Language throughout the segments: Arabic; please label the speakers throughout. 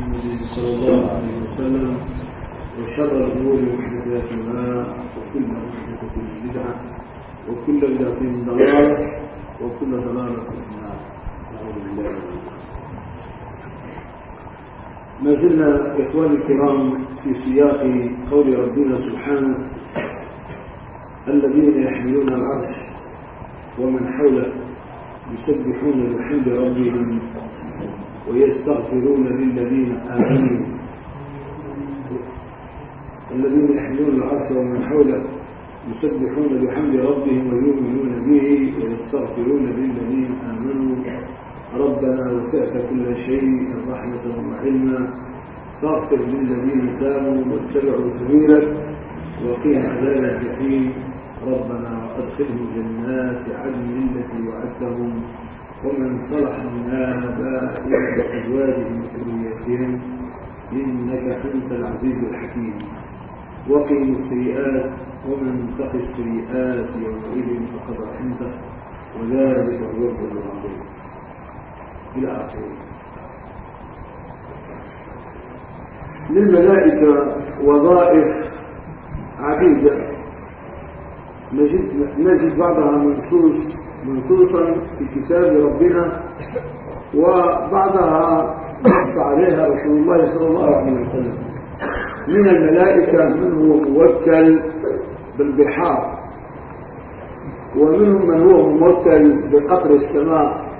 Speaker 1: صلى الله عليه وسلم وشر الأمور محدثاتها وكل محدثة بدعة وكل بدعة ضلالة وكل ضلالة في النار. نعوذ بالله ما زلنا إخواني الكرام في سياق قول ربنا سبحانه الذين يحملون العرش ومن حوله يسبحون بحمد ربهم ويستغفرون للذين آمنوا. الذين يحملون العرش ومن حوله يسبحون بحمد ربهم ويؤمنون به ويستغفرون للذين آمنوا. ربنا وسعت كل شيء رحمة وعلما. فاغفر للذين تابوا واتبعوا سبيلك وقهم عذاب الجحيم ربنا وادخلهم جنات عدن التي وعدتهم. ومن صلح من آبائهم وأزواجهم وذريتهم إنك أنت العزيز الحكيم. وقهم السيئات ومن تق السيئات يومئذ فقد رحمته وذلك هو العظيم إلى آخره. للملائكة وظائف عديدة. نجد, نجد بعضها منصوص منصوصا في كتاب ربنا وبعضها نص عليها رسول الله صلى الله عليه وسلم. من الملائكة من هو موكل بالبحار ومنهم من هو موكل بقطر السماء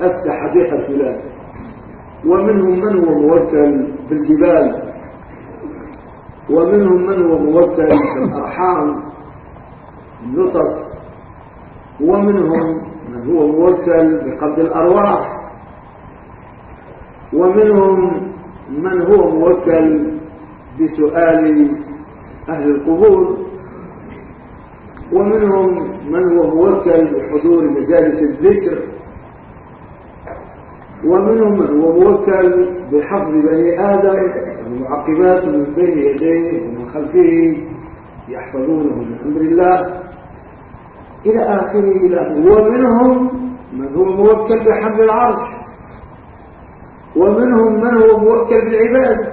Speaker 1: اسك حديقة فلان. ومنهم من هو موكل بالجبال ومنهم من هو موكل بالأرحام. النطف ومنهم من هو موكل بقبض الأرواح. ومنهم من هو موكل بسؤال أهل القبور. ومنهم من هو موكل بحضور مجالس الذكر. ومنهم من هو موكل بحفظ بني آدم المعقبات من بين يديه ومن خلفه يحفظونه من أمر الله. إلى آخره إلى آخره ومنهم من هو موكل بحمل العرش. ومنهم من هو موكل بالعبادة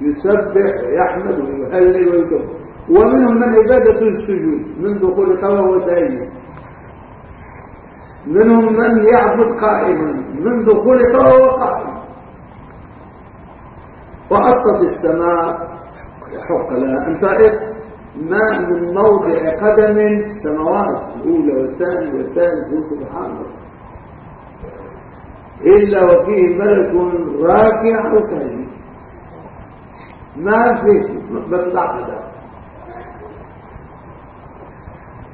Speaker 1: يسبح ويحمد ويهلل ويكبر. ومنهم من عبادة السجود منذ خلق وهو سعيد منهم من يعبد قائما منذ خلق وهو قائم وأطت السماء يحق لها أن تعب ما من موضع قدم السماوات الأولى والثانية والثالث سبحان الله. إلا وفيه ملك راكع أو ساجد ما في بطلع هذا.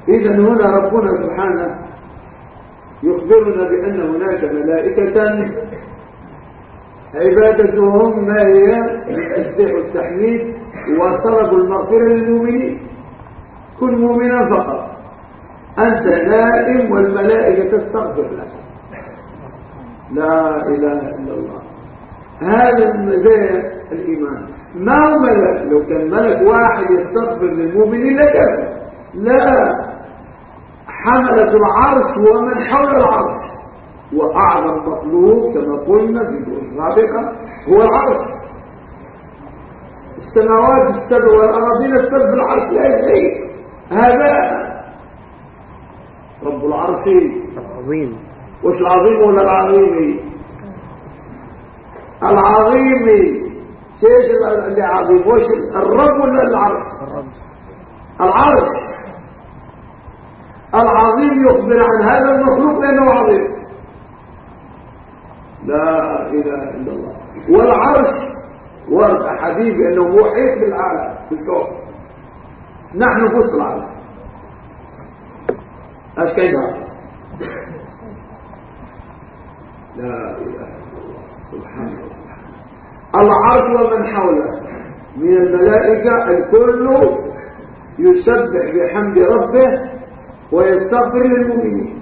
Speaker 1: إذا هنا ربنا سبحانه يخبرنا بأن هناك ملائكة. عبادتهم ما هي؟ التسبيح والتحميد وطلب المغفرة للمؤمنين كن مؤمنا فقط. أنت نائم والملائكة تستغفر لك. لا إله إلا الله. هذا مزايا الإيمان. ما هو ملك لو كان ملك واحد يستغفر للمؤمنين لكذا. لا. حملة العرش ومن حول العرش. وأعظم مخلوق كما قلنا في السابقة هو العرش. السماوات السبع والأراضين السبع العرش لا شيء هذا رب العرش.
Speaker 2: العظيم.
Speaker 1: وش العظيم ولا العظيم؟ العظيم. إيش اللي عظيم؟ وش الرب ولا العرش؟ العرش. العظيم يخبر عن هذا المخلوق لأنه عظيم. لا إله إلا الله. والعرش ورد أحاديث بأنه محيط بالعالم بالكون. نحن في العالم إيش كيف لا إله إلا الله. سبحانه وتعالى. العرش ومن حوله. من الملائكة الكل يسبح بحمد ربه ويستغفر للمؤمنين.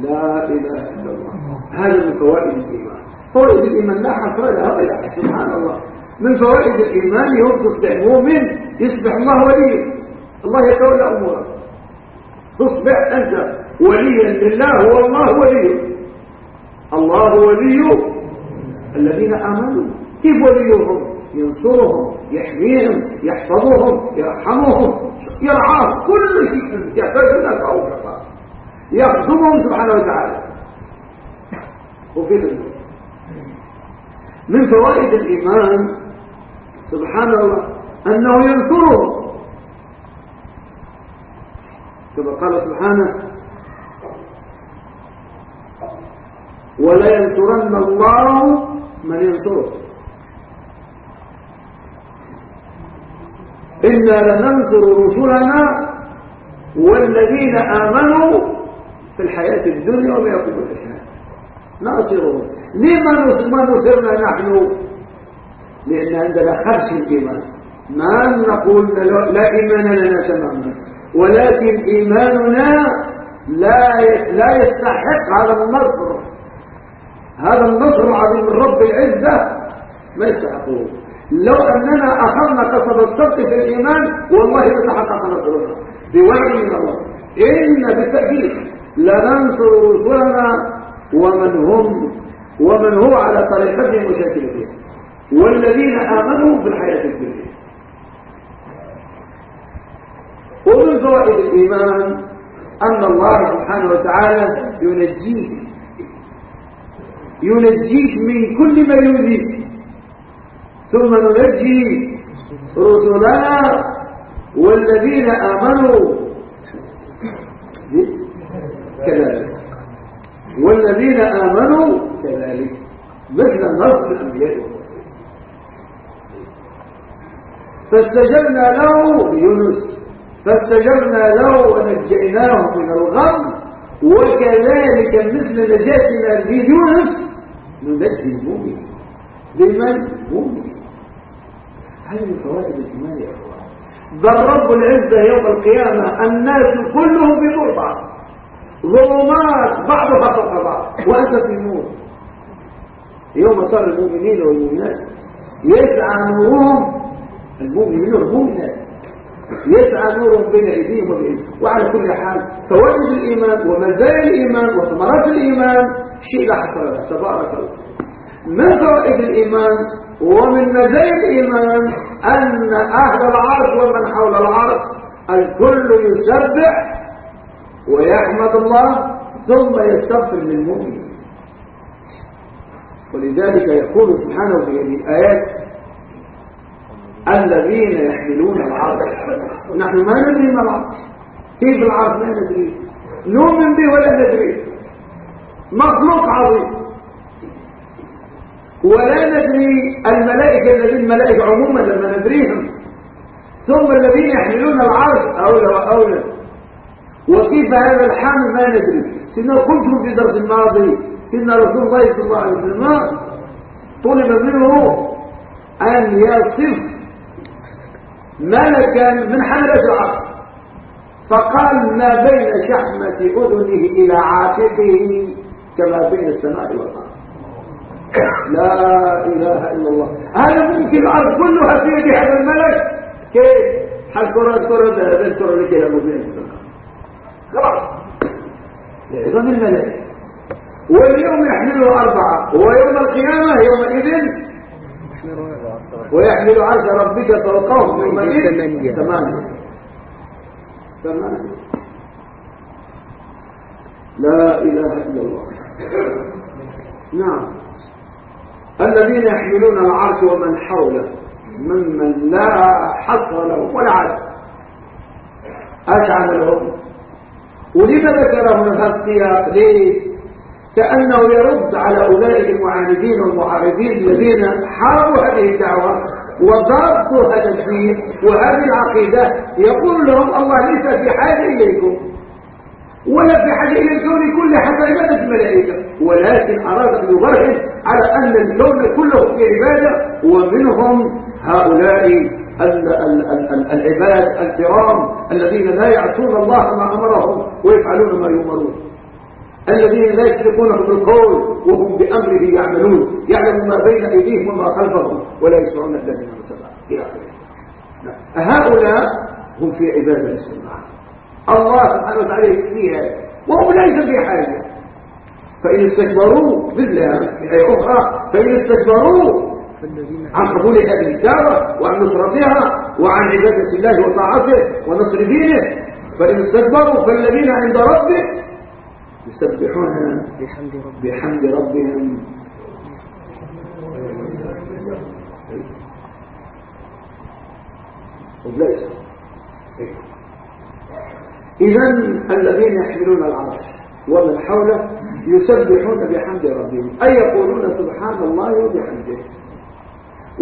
Speaker 1: لا إله إلا الله. هذا من فوائد الإيمان. فوائد الإيمان لا حصر لها ولا سبحان الله. من فوائد الإيمان يوم تصبح مؤمن يصبح الله ولي. الله يتولى أمورك. تصبح أنت وليا لله والله ولي. الله ولي الذين آمنوا. كيف وليهم؟ ينصرهم يحميهم يحفظهم يرحمهم يرعاهم. كل شيء يحتاج إلى الله. يخدمهم سبحانه وتعالى. وفي الناس من فوائد الإيمان سبحان الله أنه ينصرهم كما قال سبحانه ولا ينصرن الله من ينصره. إنا لننصر رسلنا والذين آمنوا في الحياة الدنيا وما يقوم الأشهاد لما نصرنا نحن لأن عندنا خرش الإيمان؟ ما نقول لا إيمان لنا تماما. ولكن إيماننا لا لا يستحق هذا النصر. هذا النصر العظيم من رب العزة ما يستحقه. لو أننا أخذنا قصد الصدق في الإيمان والله لتحقق نصرنا. بوعد من الله. إن بالتأكيد لننصر رسلنا ومن هم ومن هو على طريقتهم وشاكلتهم والذين آمنوا في الحياة الدنيا. ومن فوائد الإيمان أن الله سبحانه وتعالى ينجيك. ينجيك من كل ما يؤذيك. ثم ننجي رسلنا والذين آمنوا. كذلك. والذين آمنوا كذلك. مثل النصر الأنبياء فاستجبنا له يونس. فاستجبنا له ونجيناه من الغم. وكذلك مثل نجاتنا ليونس ننجي المؤمنين بمن؟ مؤمن. هذه من فوائد الإيمان يا إخوان. بل رب العزة يوم القيامة الناس كلهم بعض ظلمات بعضها فوق بعض. وأنت في النور. يوم صار المؤمنين والمؤمنات. يسعى نورهم. المؤمنين والمؤمنات. يسعى نورهم بين أيديهم وبين وعلى كل حال فوائد الإيمان ومزايا الإيمان وثمرات الإيمان. شيء لا حصر تبارك الله. من فوائد الإيمان ومن مزايا الإيمان أن أهل العرش ومن حول العرش الكل يسبح ويحمد الله ثم يستغفر للمؤمن. ولذلك يقول سبحانه في هذه الآيات الذين يحملون العرش. نحن ما ندري ما العرش. كيف العرش؟ ما ندري. نؤمن به ولا ندري. مخلوق عظيم. ولا ندري الملائكة الذين الملائكة عموما لما ندريهم. ثم الذين يحملون العرش أولى وأولى وكيف هذا الحمل ما ندري. سيدنا قلت في الدرس الماضي سيدنا رسول الله صلى الله عليه وسلم طلب منه أن يصف ملكا من حملة العرش فقال ما بين شحمة أذنه إلى عاتقه كما بين السماء والأرض. لا إله إلا الله. هل ممكن الأرض كلها في يد هذا الملك. كيف؟ حال كرة كرة ذهب الكرة لكي لا مبين السماء خلاص لعظم الملك واليوم يحمله أربعة. ويوم القيامة يومئذ ويحمل عرش ربك فوقهم يومئذ ثمانية. ثمانية. لا إله إلا الله. نعم. الذين يحملون العرش ومن حوله. ممن لا حصر له ولا عدد أشعل لهم. ولما ذكره من هذا السياق ليش؟ كأنه يرد على أولئك المعاندين والمعارضين الذين حاربوا هذه الدعوة وضربوا هذا الدين وهذه العقيدة. يقول لهم الله ليس في حاجة إليكم ولا في حاجة إلى الكون كله حتى عبادة الملائكة. ولكن أراد أن يبرهن على أن الكون كله في عبادة ومنهم هؤلاء العباد الكرام الذين لا يعصون الله ما أمرهم ويفعلون ما يؤمرون. الذين لا يسبقونه بالقول وهم بأمره يعملون. يعلم ما بين أيديهم وما خلفهم ولا يسمعون الذين من سبع إلى آخره. هؤلاء هم في عبادة السماء. الله سبحانه وتعالى يكفيها. وهم ليس في حاجة. فإن استكبروا مثلها أي أخرى فإن استكبروا عن قبول هذه الدعوة وعن نصرتها وعن عبادة الله وطاعته ونصر دينه فإن استكبروا فالذين عند ربك يسبحون بحمد, رب بحمد ربهم. إذا الذين يحملون العرش ومن حوله يسبحون بحمد ربهم أي يقولون سبحان الله وبحمده.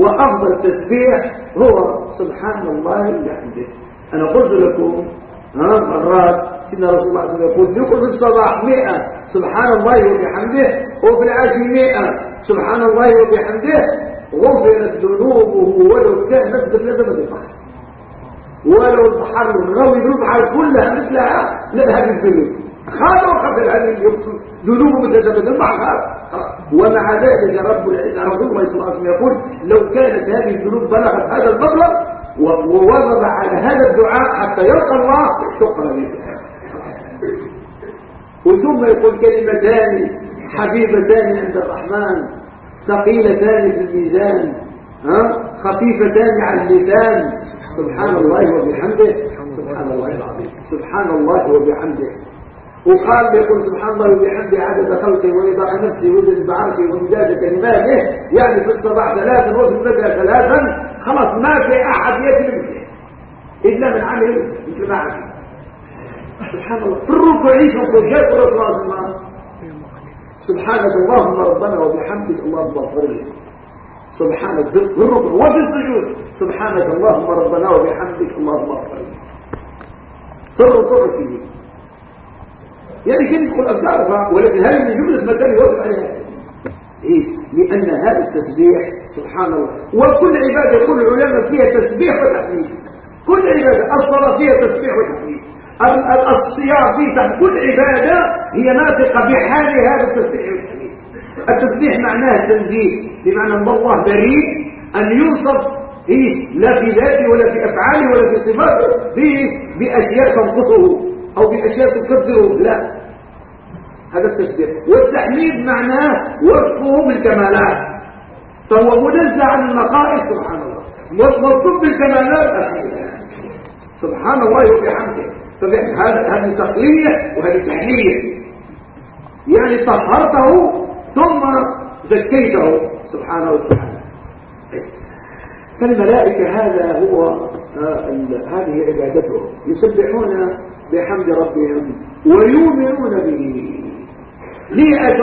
Speaker 1: وأفضل تسبيح هو سبحان الله وبحمده أنا قلت لكم مرات سيدنا رسول الله صلى الله عليه وسلم يقول يقول في الصباح مئة سبحان الله وبحمده. وفي العشي مئة سبحان الله وبحمده. غفرت ذنوبه ولو كان نسبة نسبة البحر. ولو البحر الغوي البحر كلها مثلها لهذه الذنوب. خاف وخاف هذه ذنوبه متسبب البحر ومع ذلك رب رسول الله صلى الله عليه وسلم يقول لو كانت هذه الذنوب بلغت هذا المبلغ ووضب على هذا الدعاء حتى يلقى الله تقرا وثم يقول كلمتان حبيبتان عند الرحمن ثقيلتان في الميزان ها خفيفتان على اللسان. سبحان الله وبحمده. سبحان الله العظيم. سبحان الله وبحمده. وقال يقول سبحان الله وبحمده عدد خلقه ورضاء نفسه وزن بعرشه ومداد كلماته. يعني في الصباح ثلاثا وفي المساء ثلاثا خلاص ما في أحد يجري إلا من عمل مثل ما عمل سبحان الله. في الركوع يشوفوا شيء صلى الله. سبحانك اللهم ربنا وبحمدك اللهم اغفر لي. سبحانك. بالركوع وفي السجود. سبحانك اللهم ربنا وبحمدك اللهم اغفر لي. في الركوع فيه يعني كان يدخل أذكار ولكن هل من جملة مكان يوقف عليها. إيه؟ لأن هذا التسبيح سبحان الله وكل عبادة كل العلماء فيها تسبيح وتحميد. كل عبادة الصلاة فيها تسبيح وتحميد. الصيام فيه كل عبادة هي ناطقة بحال هذا التسبيح والتحميد. التسبيح معناه التنزيه بمعنى أن الله بريء أن يوصف إيه؟ لا في ذاته ولا في أفعاله ولا في صفاته بأشياء تنقصه. أو بأشياء تكبره لا. هذا التشبيه. والتحميد معناه وصفه بالكمالات. فهو منزع عن النقائص سبحان الله موصوف بالكمالات سبحان الله وبحمده. هذا هذه تقلية وهذه تحلية يعني طهرته ثم زكيته. سبحانه وتعالى فالملائكة هذا هو آه هذه عبادته. يسبحون بحمد ربهم ويؤمنون به. ليه أتى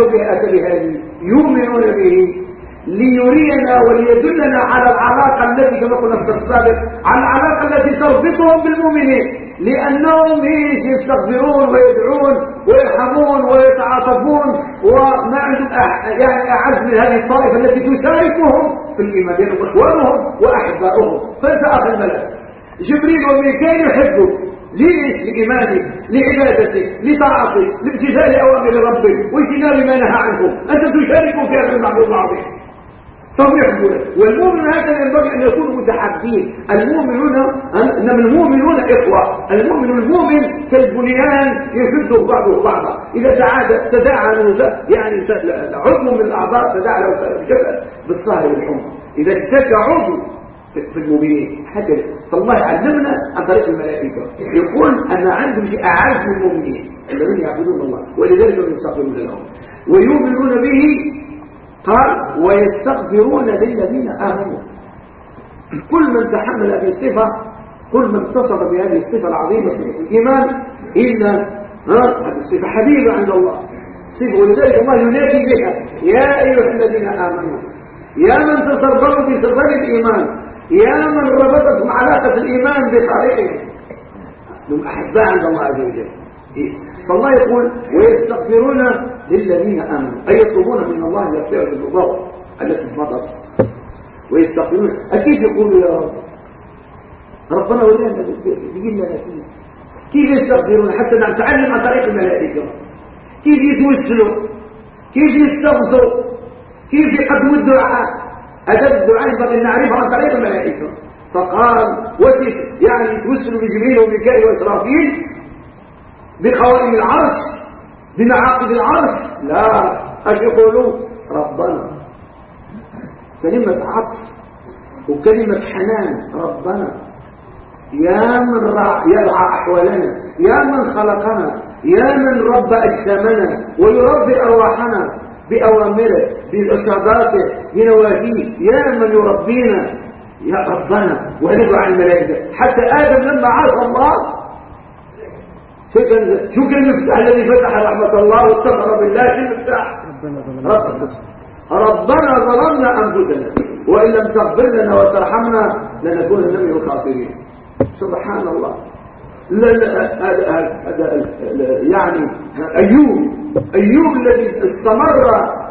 Speaker 1: بهذه يؤمنون به ليرينا وليدلنا على العلاقة التي كما قلنا في السابق على العلاقة التي تربطهم بالمؤمنين. لأنهم يستغفرون ويدعون ويرحمون ويتعاطفون. وما عندهم يعني أعز من هذه الطائفة التي تشاركهم في الإيمان لأنهم إخوانهم وأحبائهم فسأخ الملك. جبريل وميكائيل يحبك ليه لإيمانك لعبادتك لطاعتك لامتثال أوامر ربك واجتناب ما نهى عنه. أنت تشارك في هذا المعبود العظيم فهم يحبونك والمؤمن هكذا ينبغي أن يكونوا متحابين. المؤمنون إنما المؤمنون إخوة. المؤمن المؤمن كالبنيان يشده بعضه بعضا إذا تعاد تداعى يعني عضو من الأعضاء تداعى له الجسد بالصهر والحمى. إذا اشتكى عضو في المؤمنين. حاجة فالله علمنا عن طريق الملائكة. يقول أنا عندهم شيء أعز من المؤمنين. الذين يعبدون الله. ولذلك هم يستغفرون لهم. ويؤمنون به. قال ويستغفرون للذين آمنوا. كل من تحمل هذه الصفة كل من اتصف بهذه الصفة العظيمة صفة الإيمان إلا هذه الصفة حبيبة عند الله. صفة ولذلك الله ينادي بها. يا أيها الذين آمنوا. يا من تصرفوا بصفات الإيمان. يا من ربطت علاقة الإيمان بخالقهم هم أحباء عند الله عز وجل. إيه؟ فالله يقول ويستغفرون للذين آمنوا. أي يطلبون من الله يغفر الذنوب التي مضت. ويستغفرون. أكيد يقولوا يا رب. ربنا ولينا يجي لنا كيف كيف يستغفرون؟ حتى نتعلم عن طريق الملائكة. كيف يتوسلوا؟ كيف يستغفروا؟ كيف يقدموا الدعاء؟ أدب الدعاء ينبغي أن عن طريق الملائكة فقال وسيس يعني يتوسل بجبريل وميكائيل وإسرافيل بقوائم العرش بمعاقد العرش. لا اش يقولوا ربنا. كلمة عطف وكلمة حنان ربنا. يا من يرعى أحوالنا يا من خلقنا يا من رب أجسامنا ويربي أرواحنا بأوامره بإرشاداته بنواهيه يا من يربينا يا ربنا وندعو الملائكة. حتى آدم لما عاصى الله شو كان المفتاح الذي فتح رحمة الله واستغفر بالله في المفتاح. ربنا ربنا ظلمنا أنفسنا. وإن لم تغفر لنا وترحمنا لنكون من الخاسرين. سبحان الله. لا لا هذا يعني أيوب أيوب الذي استمر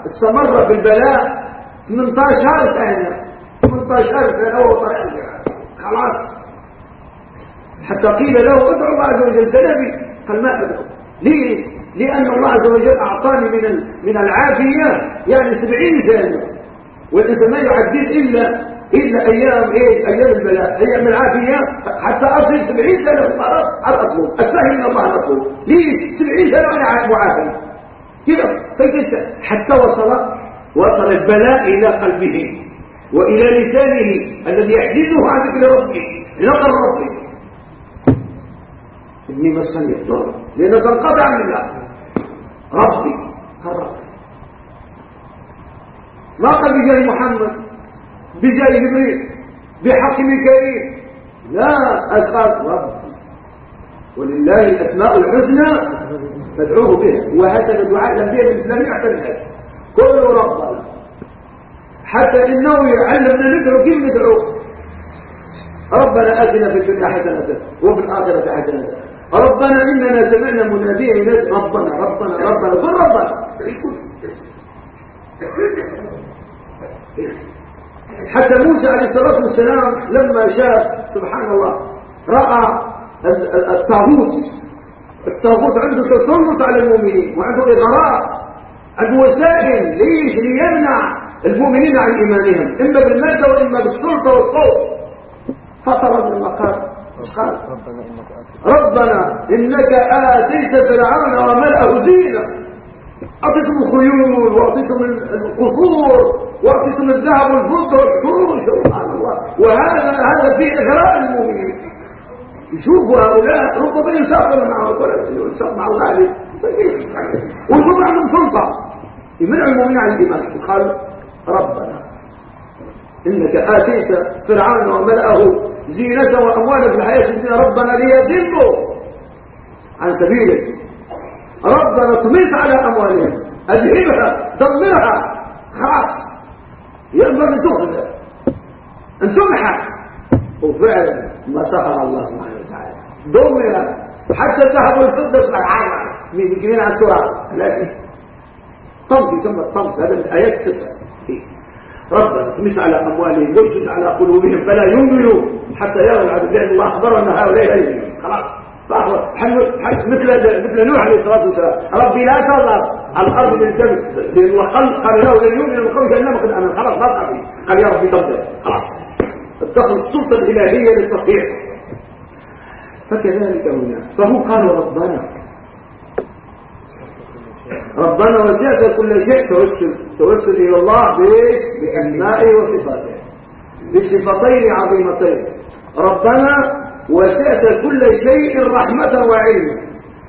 Speaker 1: استمر في البلاء. 18 سنة 18 سنة وهو طريق خلاص. حتى قيل له ادعو الله عز وجل. سنبي قال ما أدعو. ليش لأن الله عز وجل أعطاني من من العافية. يعني سبعين سنة والإنسان ما يعدد إلا إلا أيام إيش؟ أيام البلاء. أيام العافية. حتى أصل سبعين سنة في المرض على أطلب أستهل من الله أطلب ليش سبعين سنة وأنا معافي. كده. فكيف حتى وصل وصل البلاء إلى قلبه وإلى لسانه الذي يحدثه عن ذكر ربه نقر ربه إني مسني الضر لأنه تنقطع من الله. ربي ربي ما قال بجاه محمد بجاه جبريل بحق ميكائيل. لا أسقاط ربي. ولله الأسماء الحسنى فادعوه بها وهكذا دعاء الأنبياء الإسلامي أحسن الناس كل ربنا حتى إنه يعلمنا ندعو كيف ندعو؟ ربنا آتنا في الدنيا حسنة وفي الآخرة حسنة. ربنا إننا سمعنا مناديا ينادي ربنا ربنا ربنا. قل ربنا. حتى موسى عليه الصلاة والسلام لما شاف سبحان الله رأى الطاغوت. الطاغوت عنده تسلط على المؤمنين وعنده إغراء. عنده وسائل ليش ليمنع المؤمنين عن إيمانهم؟ إما بالمادة وإما بالسلطة والصوت فطرد المقام قال؟ ربنا إنك آتيت فرعون وملأه زينة. أعطيتم الخيول وأعطيتم القصور وأعطيتم الذهب والفضة والحور سبحان الله. وهذا هذا فيه إغراء المؤمنين. يشوفوا هؤلاء ربما يسافر معهم ولا يسافر مع الله عليه ويشوفوا عندهم سلطة. يمنع المؤمنين عن الإيمان قال ربنا. إنك آتيت فرعون وملأه زينة وأموالا في الحياة الدنيا. ربنا ليضلوا عن سبيلك. ربنا اطمس على أموالهم. أذهبها دمرها. خلاص. ينبغي أن تخزى أن تمحى. وفعلا ما سخر الله سبحانه وتعالى. دمرت. حتى الذهب والفضة اصبح عامة من كمين على التراب. لكن طمس ثم الطمس هذا من آيات تسع ربنا اطمس على أموالهم واشدد على قلوبهم فلا يؤمنوا حتى يروا العبد لأن الله أخبر أن هؤلاء لا يؤمنون خلاص. مثل مثل نوح عليه الصلاة والسلام. ربي لا تظهر الأرض من الدم لأن خلق قال له لن يؤمن من قومك إنما قد أمن. خلاص ما تخافي قال يا ربي تفضل خلاص. اتخذ السلطة الإلهية للتصحيح فكذلك هنا. فهم قالوا ربنا ربنا وسعت كل شيء توسل توسل إلى الله بإيش؟ بأسمائه وصفاته. بصفتين عظيمتين. ربنا وسعت كل شيء رحمة وعلما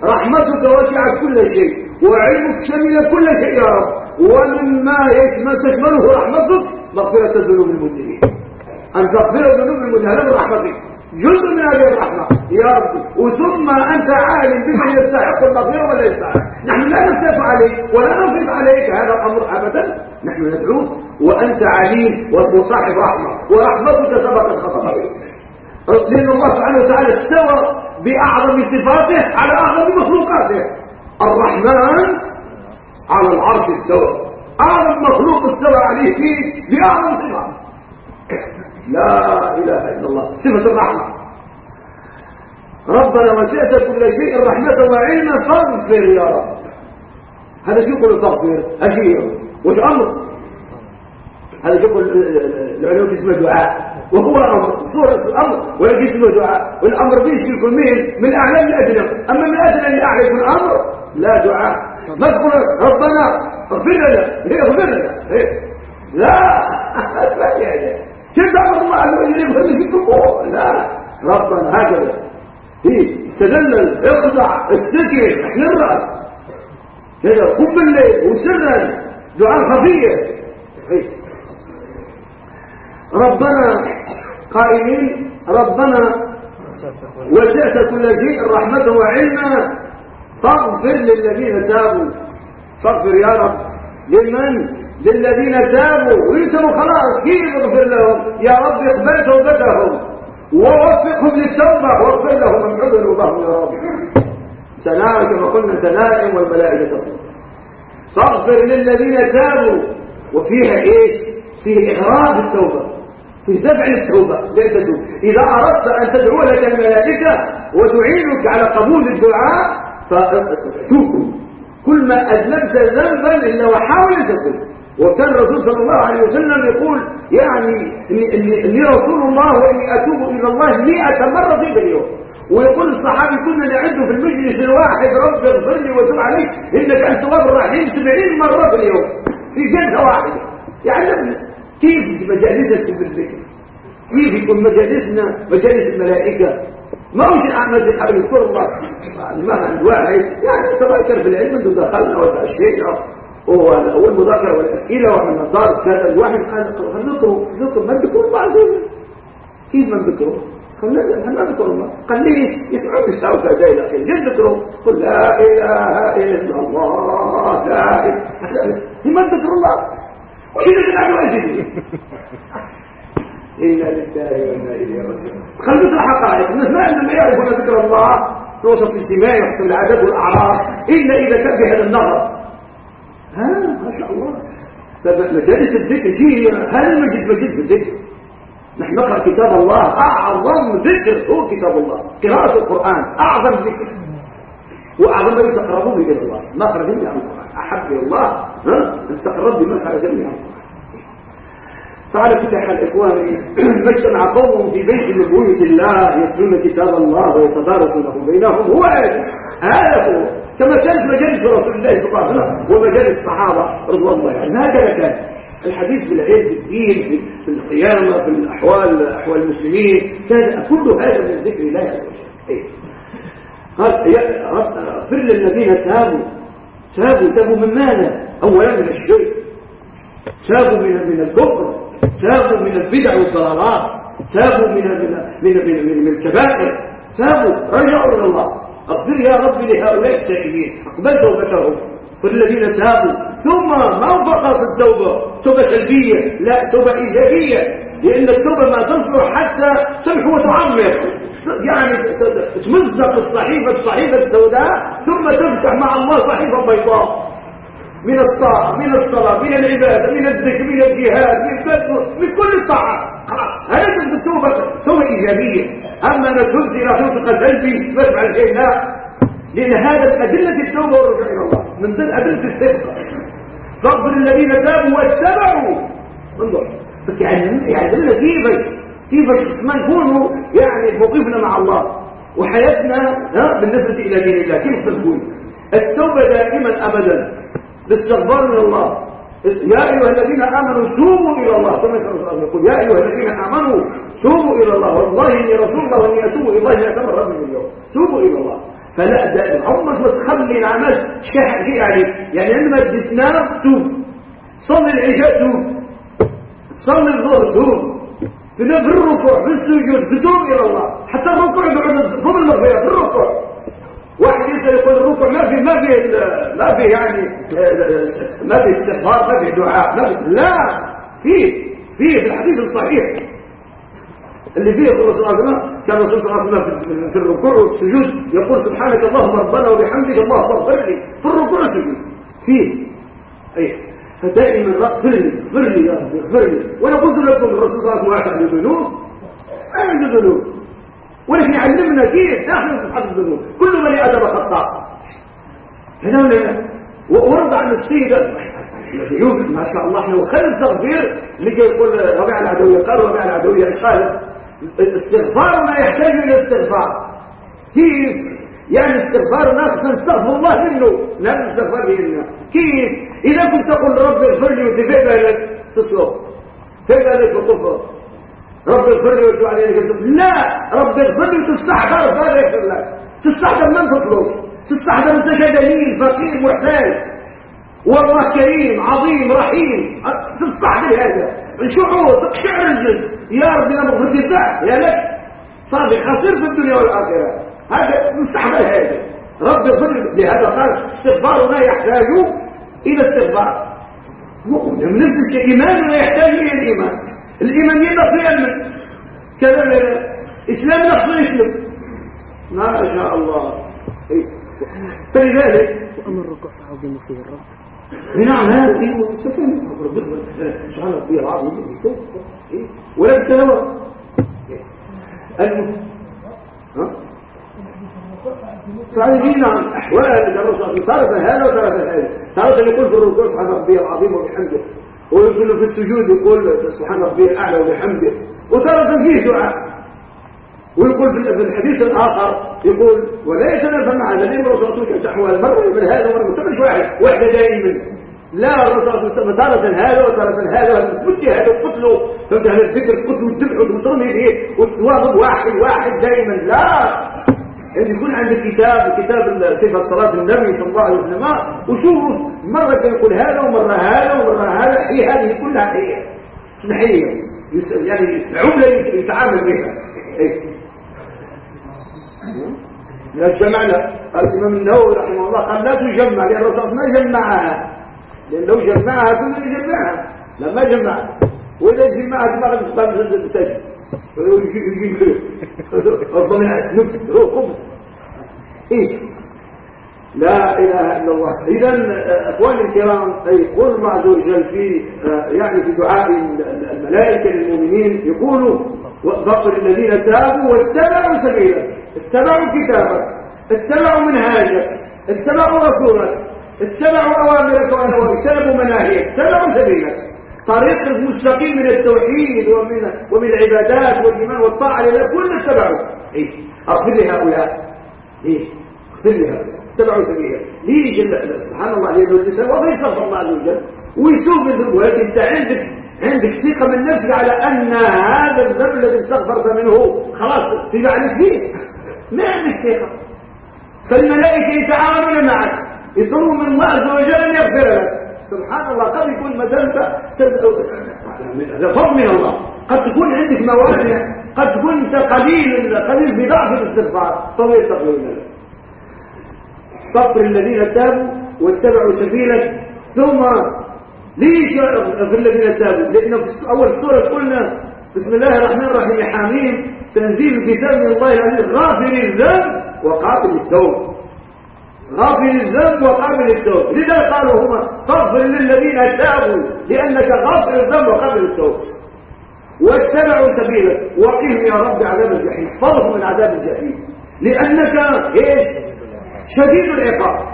Speaker 1: رحمتك وسعت كل شيء وعلمك شمل كل شيء يا رب. ومما تشمله رحمتك مغفرة الذنوب المذنبين أن تغفر الذنوب المذنبين هذا من رحمتك. جزء من هذه الرحمة. يا رب وثم أنت عالم بمن يستحق المغفرة ولا يستحق. نحن لا نفتف عليك ولا نصرف عليك هذا الأمر أبدا. نحن ندعوك وأنت عليم وصاحب رحمة. ورحمتك سبقت خطبك لأن الله سبحانه وتعالى استوى بأعظم صفاته على أعظم مخلوقاته. الرحمن على العرش استوى. أعظم مخلوق استوى عليه فيه بأعظم صفة لا إله إلا الله. صفة الرحمة. ربنا وسعت كل شيء رحمة وعلما فاغفر يا رب. هذا شو يقول تغفر أشياء وش أمر؟ هذا يقول العلوم اسمه دعاء. وهو أمر صورة الأمر. ولكن اسمه دعاء. والأمر فيه يكون مين من أعلى لأدنى أما من أدنى لأعلى يكون أمر. لا دعاء. ما تقول ربنا اغفر لنا. ليه اغفر لنا. ليه لا. ما يعني. تدعو الله عز وجل يغفر لك لا ربنا هكذا هي تدلل اخضع السكر إحنا الراس كذا قم بالليل وسرا دعاء خفيه ربنا قائلين ربنا وسعت كل شيء رحمة وعلما فاغفر للذين تابوا فاغفر يا رب لمن للذين تابوا ويسروا خلاص كيف اغفر لهم يا رب اقبل توبتهم ووفقهم للتوبة واغفر لهم من عذر وبهم يا رب. سنائم كما قلنا سنائم والملائكة تطلب فاغفر للذين تابوا. وفيها إيش؟ فيه اغراض التوبة في دفع التوبة لتتوب إذا أردت أن تدعو لك الملائكة وتعينك على قبول الدعاء فتوب كل ما أذنبت ذنبا إلا وحاول أن تتوب. وكان الرسول صلى الله عليه وسلم يقول يعني إني رسول الله وإني أتوب إلى الله مئة مرة في اليوم. ويقول الصحابي كنا نعد في المجلس الواحد رب اغفر لي وتوب عليك إنك أنت التواب الرحيم سبعين مرة في اليوم في جلسة واحدة. يعني كيف مجالسك في الذكر كيف يكون مجالسنا مجالس الملائكة؟ ما هوش الأعمال زي قبل يذكر الله؟ ما عند واحد يعني تذكر في العلم أنه دخلنا وتعشينا والمذاكرة والأسئلة وعملنا دارس كذا الواحد قال خلينا نذكر ما نذكر بعض كيف ما نذكره خلينا ما نذكر الله؟ قال لي يسمعوا يسمعوا كذا إلى آخره. جد نذكره قل لا إله إلا الله لا إله ما نذكر الله؟ وش اللي بنعمل واجبي إنا لله وإنا إليه راجعون. الحقائق الناس ما عندهم يعرفون ذكر الله. في وسط الاجتماع وسط العدد والأعراض إلا إذا كان بهذا النظر ها ما شاء الله. مجالس الذكر فيه هذا المجلس مجلس الذكر. نحن نقرأ كتاب الله. أعظم ذكر هو كتاب الله. قراءة القرآن أعظم ذكر. وأعظم ما يتقربون إلى الله. ما خرج من القرآن. أحب إلى الله ها؟ أن تقرب بما خرج من القرآن. فعلى كل حال إخواني ما اجتمع قوم في بيت من بيوت الله يتلون كتاب الله ويتدارسونه بينهم هو هذا هو. كما كانت مجالس رسول الله صلى الله عليه وسلم ومجالس الصحابة رضوان الله يعني هكذا كان؟ الحديث في العلم في الدين في القيامة في الأحوال أحوال المسلمين. كان كل هذا من ذكر الله عز وجل. رب اغفر للذين تابوا. تابوا تابوا من ماذا؟ اولا من الشرك. تابوا من من الكفر. تابوا من البدع والضلالات. تابوا من من من من, الكبائر. تابوا رجعوا إلى الله. اغفر يا رب لهؤلاء التائبين أقبل توبتهم. والذين تابوا ثم ما فقط التوبة؟ توبة سلبية لا توبة إيجابية. لأن التوبة ما تصلح حتى تمحو وتعمر يعني تمزق الصحيفة الصحيفة السوداء ثم تفتح مع الله صحيفة بيضاء. من الطاعة من الصلاة من العبادة من الذكر من الجهاد من من كل الطاعات هذا التوبة؟ توبة إيجابية. أما تبت إلى خلق قلبي بفعل شيء لا. لأن هذا أدلة التوبة والرجوع إلى الله. من ضمن أدلة الصدق. فاغفر الذين تابوا واتبعوا. انظر. يعني يعلمنا كيف كيف ما نكونوا يعني موقفنا مع الله. وحياتنا بالنسبة إلى دين الله. كيف تكون؟ التوبة دائما أبدا. باستغفار من الله. يا أيها الذين آمنوا توبوا إلى الله. يقول يا أيها الذين آمنوا توبوا إلى الله. والله إني رسول الله وإني أتوب إلى الله تمر من اليوم. توبوا إلى الله. فلا دائما. عمرك ما تخلي العمل شيء عليك يعني لما تنام توب. صلي العشاء توب. صلي الظهر توب. في الركوع في السجود بتوب إلى الله. حتى الركوع يقعد فوق المغفره في الركوع. واحد يسأل يقول الركوع ما في ما في ما في يعني ما في استغفار ما في دعاء ما في لا. فيه فيه في الحديث الصحيح. اللي فيه صلى الله عليه وسلم كان الرسول صلى الله عليه وسلم في الركوع والسجود يقول سبحانك اللهم ربنا وبحمدك اللهم اغفر لي. في الركوع والسجود. فيه. إيه فدائما اغفر لي اغفر لي يا رب اغفر لي. وأنا قلت لكم الرسول صلى الله عليه وسلم عنده ذنوب عنده ذنوب ولكن علمنا كيف في حق الذنوب. كل بني آدم خطاء. هذا ولا ورد عن السيدة ما شاء الله إحنا وخلص تغفير لقى يقول ربيع العدوية قال ربيع العدوية إيش خالص استغفار ما يحتاج إلى استغفار. كيف؟ يعني استغفار ناس نستغفر الله منه. نفس سفرهن كيف؟ إذا كنت تقول رب اغفر لي وفي بالك تصلح في بالك الطفل رب اغفر لي وتوب عليك. لا. رب اغفر لي وتستحضر يغفر لك. تستحضر من تطلب؟ تستحضر أنت كدليل فقير محتاج. والله كريم عظيم رحيم. تستحضر هذا. الشعور تقشعر الجد يا رب أنا مغفر يا لك. صادق خسر في الدنيا والآخرة. هذا مستحضر هذا. رب اغفر لهذا قال استغفارنا يحتاج إلى استغفار. مؤمن نفس الشيء ايماننا يحتاج إلى الإيمان. الإيمان ينقص يامن كذا الاسلام نقص يسلم ما شاء الله. إيه. فلذلك
Speaker 2: وأما الركوع فعظم فيه الرب
Speaker 1: نعم هذا سبحان ربي العظيم ولا التلاوه ها؟ فهذه نعم. الرسول تارة هذا وتارة هذا. تارة يقول في الركوع سبحان ربي العظيم وبحمده. ويقول في السجود يقول سبحان ربي الأعلى وبحمده وتارة فيه دعاء. ويقول في الحديث الآخر يقول وليس نفهم هذا لأن الرسول صلى الله عليه وسلم أحوال مرة من هذا ومرة مش واحد واحدة دائما. لا الرسول صلى الله عليه وسلم تارة هذا وتارة هذا تمشي هذا تقتله فهمت هذا الفكر تقتله الدمع وترمي به وتواظب واحد واحد دائما. لا! اللي يكون عندك كتاب كتاب صفة صلاة النبي صلى الله عليه وسلم. وشوف مرة يقول هذا ومرة هذا ومرة هذا. هي هذه كلها هي نحية. يعني عملة يتعامل بها. إيه؟ لا جمعنا الإمام النووي رحمه الله قال لا تجمع لأن الرسول ما جمعها. لأن لو جمعها كنا نجمعها. لما جمعها. وإذا جمعها تبقى تبقى في المساجد ويجيب له أفضل من نفس هو قم إيه. لا إله إلا الله. إذا أخواني الكرام أي قل الله عز وجل في يعني في دعاء الملائكة للمؤمنين يقولوا وغفر الذين تابوا واتبعوا سبيلك. اتبعوا كتابك. اتبعوا منهاجك. اتبعوا رسولك. اتبعوا أوامرك واجتنبوا مناهيك اتبعوا سبيلك. طريق المستقيم من التوحيد ومن ومن العبادات والإيمان والطاعة لله. كل اتبعوا إيه؟ أغفر لهؤلاء إيه؟ أغفر لهؤلاء اتبعوا سبيلك ليش سبحان الله عليه وغير يستغفر الله عز وجل؟ ويتوب من ذنوبك أنت عندك عندك ثقة من نفسك على أن هذا الذنب الذي استغفرت منه خلاص تبع عليك فيه. ما عندك ثقة. فالملائكة يتعاونون معك. يطلبوا من الله عز وجل أن يغفر لك. سبحان الله قد يكون مثلا هذا فضل من الله. قد تكون عندك موانع قد تكون أنت قليل قليل في ضعف الاستغفار فهو يستغفر لك. فاغفر الذين تابوا واتبعوا سبيلك. ثم ليش اغفر الذين تابوا؟ لأنه في أول السوره قلنا بسم الله الرحمن الرحيم حم تنزيل الكتاب من الله العزيز غافر الذنب وقابل التوب غافر الذنب وقابل التوب. لذا قالوا هما فاغفر للذين تابوا لأنك غافر الذنب وقابل التوب. واتبعوا سبيلك وقهم يا رب عذاب الجحيم. احفظهم من عذاب الجحيم. لأنك إيش؟ شديد العقاب.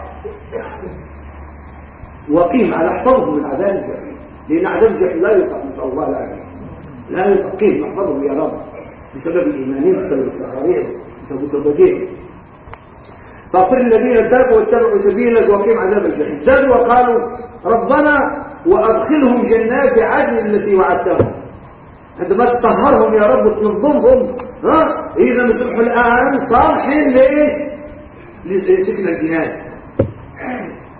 Speaker 1: وقهم أي احفظهم من عذاب الجحيم. لأن عذاب الجحيم لا يطق نسأل الله العافية لا يطق قيم احفظهم يا رب. بسبب إيمانهم بسبب استقرارهم بسبب توبتهم فاغفر الذين تابوا واتبعوا سبيلك وقيم عذاب الجحيم. زادوا وقالوا ربنا وأدخلهم جنات عدن التي وعدتهم. عندما تطهرهم يا رب تنظمهم ها؟ إذا نصبحوا الآن صالحين ليش؟ لسكن الجنان؟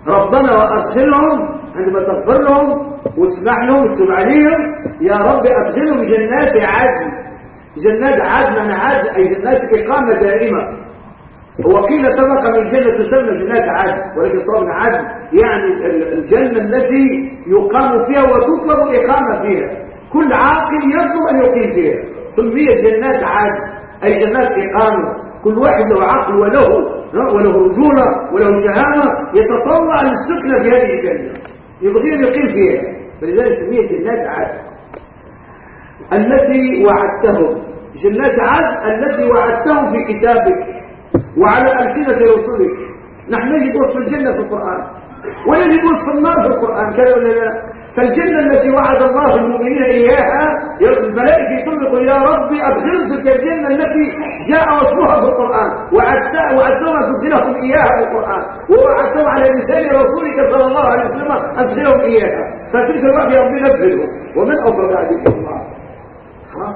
Speaker 1: ربنا وأدخلهم عندما تغفر لهم وتسمح لهم وتتوب عليهم يا رب أدخلهم جنات عدن. جنات عدن عدن أي جنات إقامة دائمة. وقيل طبقة من الجنة تسمى جنات عدن ولكن صار عدن. يعني الجنة التي يقام فيها وتطلب الإقامة فيها. كل عاقل يطلب أن يقيم فيها. سميت جنات عدن أي جنات إقامة. كل واحد له عقل وله وله رجولة وله شهامة يتطلع للسكنة في هذه الجنة. يبغي أن يقيم فيها. فلذلك سميت جنات عدن. التي وعدتهم. جنات عدن التي وعدتهم في كتابك. وعلى ألسنة رسلك نحن نجد وصف الجنة في القرآن. ونجد وصف النار في القرآن. كذا ولا لا؟ فالجنة التي وعد الله المؤمنين إياها الملائكة يطلقوا يا ربي أدخل تلك الجنة التي جاء وصفها في القرآن. وعدتهم أن إياها في القرآن. ووعدتهم على لسان رسولك صلى الله عليه وسلم أن تدخلهم إياها. فتلك الوقت يا ربي نفذهم ومن أفضل هذه الله خلاص؟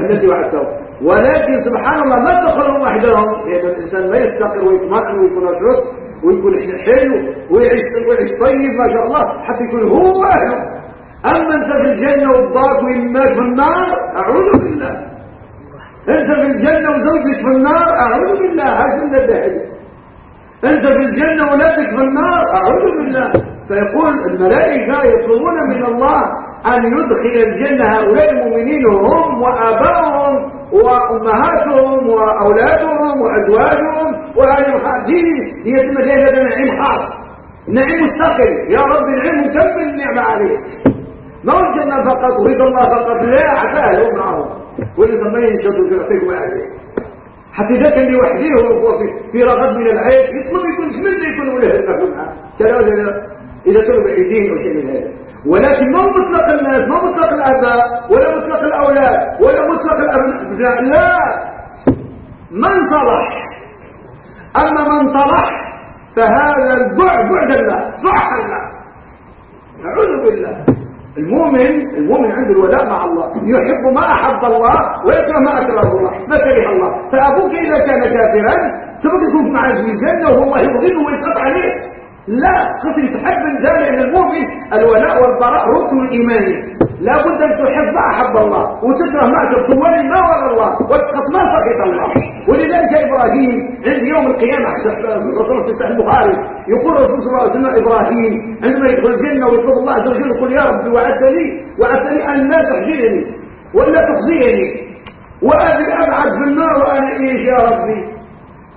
Speaker 1: التي وعدتهم ولكن سبحان الله ما دخلهم وحدهم. لأن الإنسان ما يستقر ويطمئن ويكون أشرف ويكون حلو ويعيش ويعيش طيب ما شاء الله حتى يكون هو أهله. أما أنت في الجنة وضاك ويماك في النار أعوذ بالله. أنت في الجنة وزوجك في النار أعوذ بالله. من الدهل أنت في الجنة وولادك في النار أعوذ بالله. فيقول الملائكة يطلبون من الله أن يدخل الجنة هؤلاء المؤمنين هم وابائهم وأمهاتهم وأولادهم وأزواجهم وهذه دين هي مجال هذا نعيم خاص. نعيم مستقل. يا رب العلم كمل النعمة عليه ما هو الجنة فقط؟ ورضا الله فقط. لا عساه معهم. واللي سميه ينشطوا في رأسكم عليه حتى ذاك اللي وحده هو في, في رغد من العيش يطلب يكون شمل يكون ولا هذا كذا إذا كانوا بعيدين أو شيء من هذا. ولكن ما مطلق الناس ما مطلق الآباء ولا مطلق الأولاد ولا مطلق الأبناء. لا. من صلح؟ أما من طلح فهذا البعد بعد الله صح الله أعوذ بالله. المؤمن المؤمن عنده الولاء مع الله. يحب ما أحب الله ويكره ما أكره الله. ما كره الله. فأبوك إذا كان كافرا تبقى تكون معه في الجنة وهو يبغضه ويسقط عليه. لا قصد تحب الإنسان لأن المؤمن الولاء والبراء ركن الإيماني لا بد أن تحب ما أحب الله وتكره ما تكره ما وراء الله وتسقط ما سقط الله. ولذلك إبراهيم عند يوم القيامة الرسول في صحيح البخاري يقول صلى الله عليه وسلم إبراهيم عندما يدخل الجنة ويطلب الله عز وجل يقول يا رب وعدتني وعدتني أن لا تخزيني ولا تخزيني. وأنا أبعد في النار وأنا إيش يا ربي.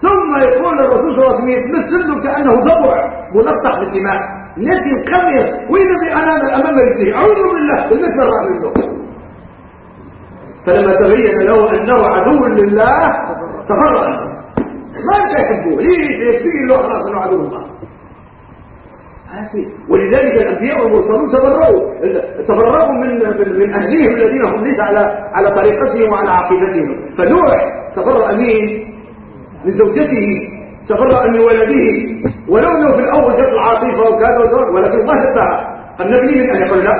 Speaker 1: ثم يقول الرسول صلى الله عليه وسلم يتمثل كأنه ضبع. ملطخ بالدماء نسي القمر وإذا بأنام الأمام رجليه أعوذ بالله. بالمثل الرأي منه فلما تبين له أنه عدو لله تفرع ما أنت يحبوه ليش يكفيه له خلاص إنه عدو الله. ولذلك الأنبياء والمرسلون تبرؤوا تبرؤوا من من أهليهم الذين هم ليس على على طريقتهم وعلى عقيدتهم. فنوح تبرأ مين من زوجته تبرأ من ولده ولو أنه في الأول جت العاطفة وكذا وكذا ولكن ما تدعى النبي من ان يقول لا؟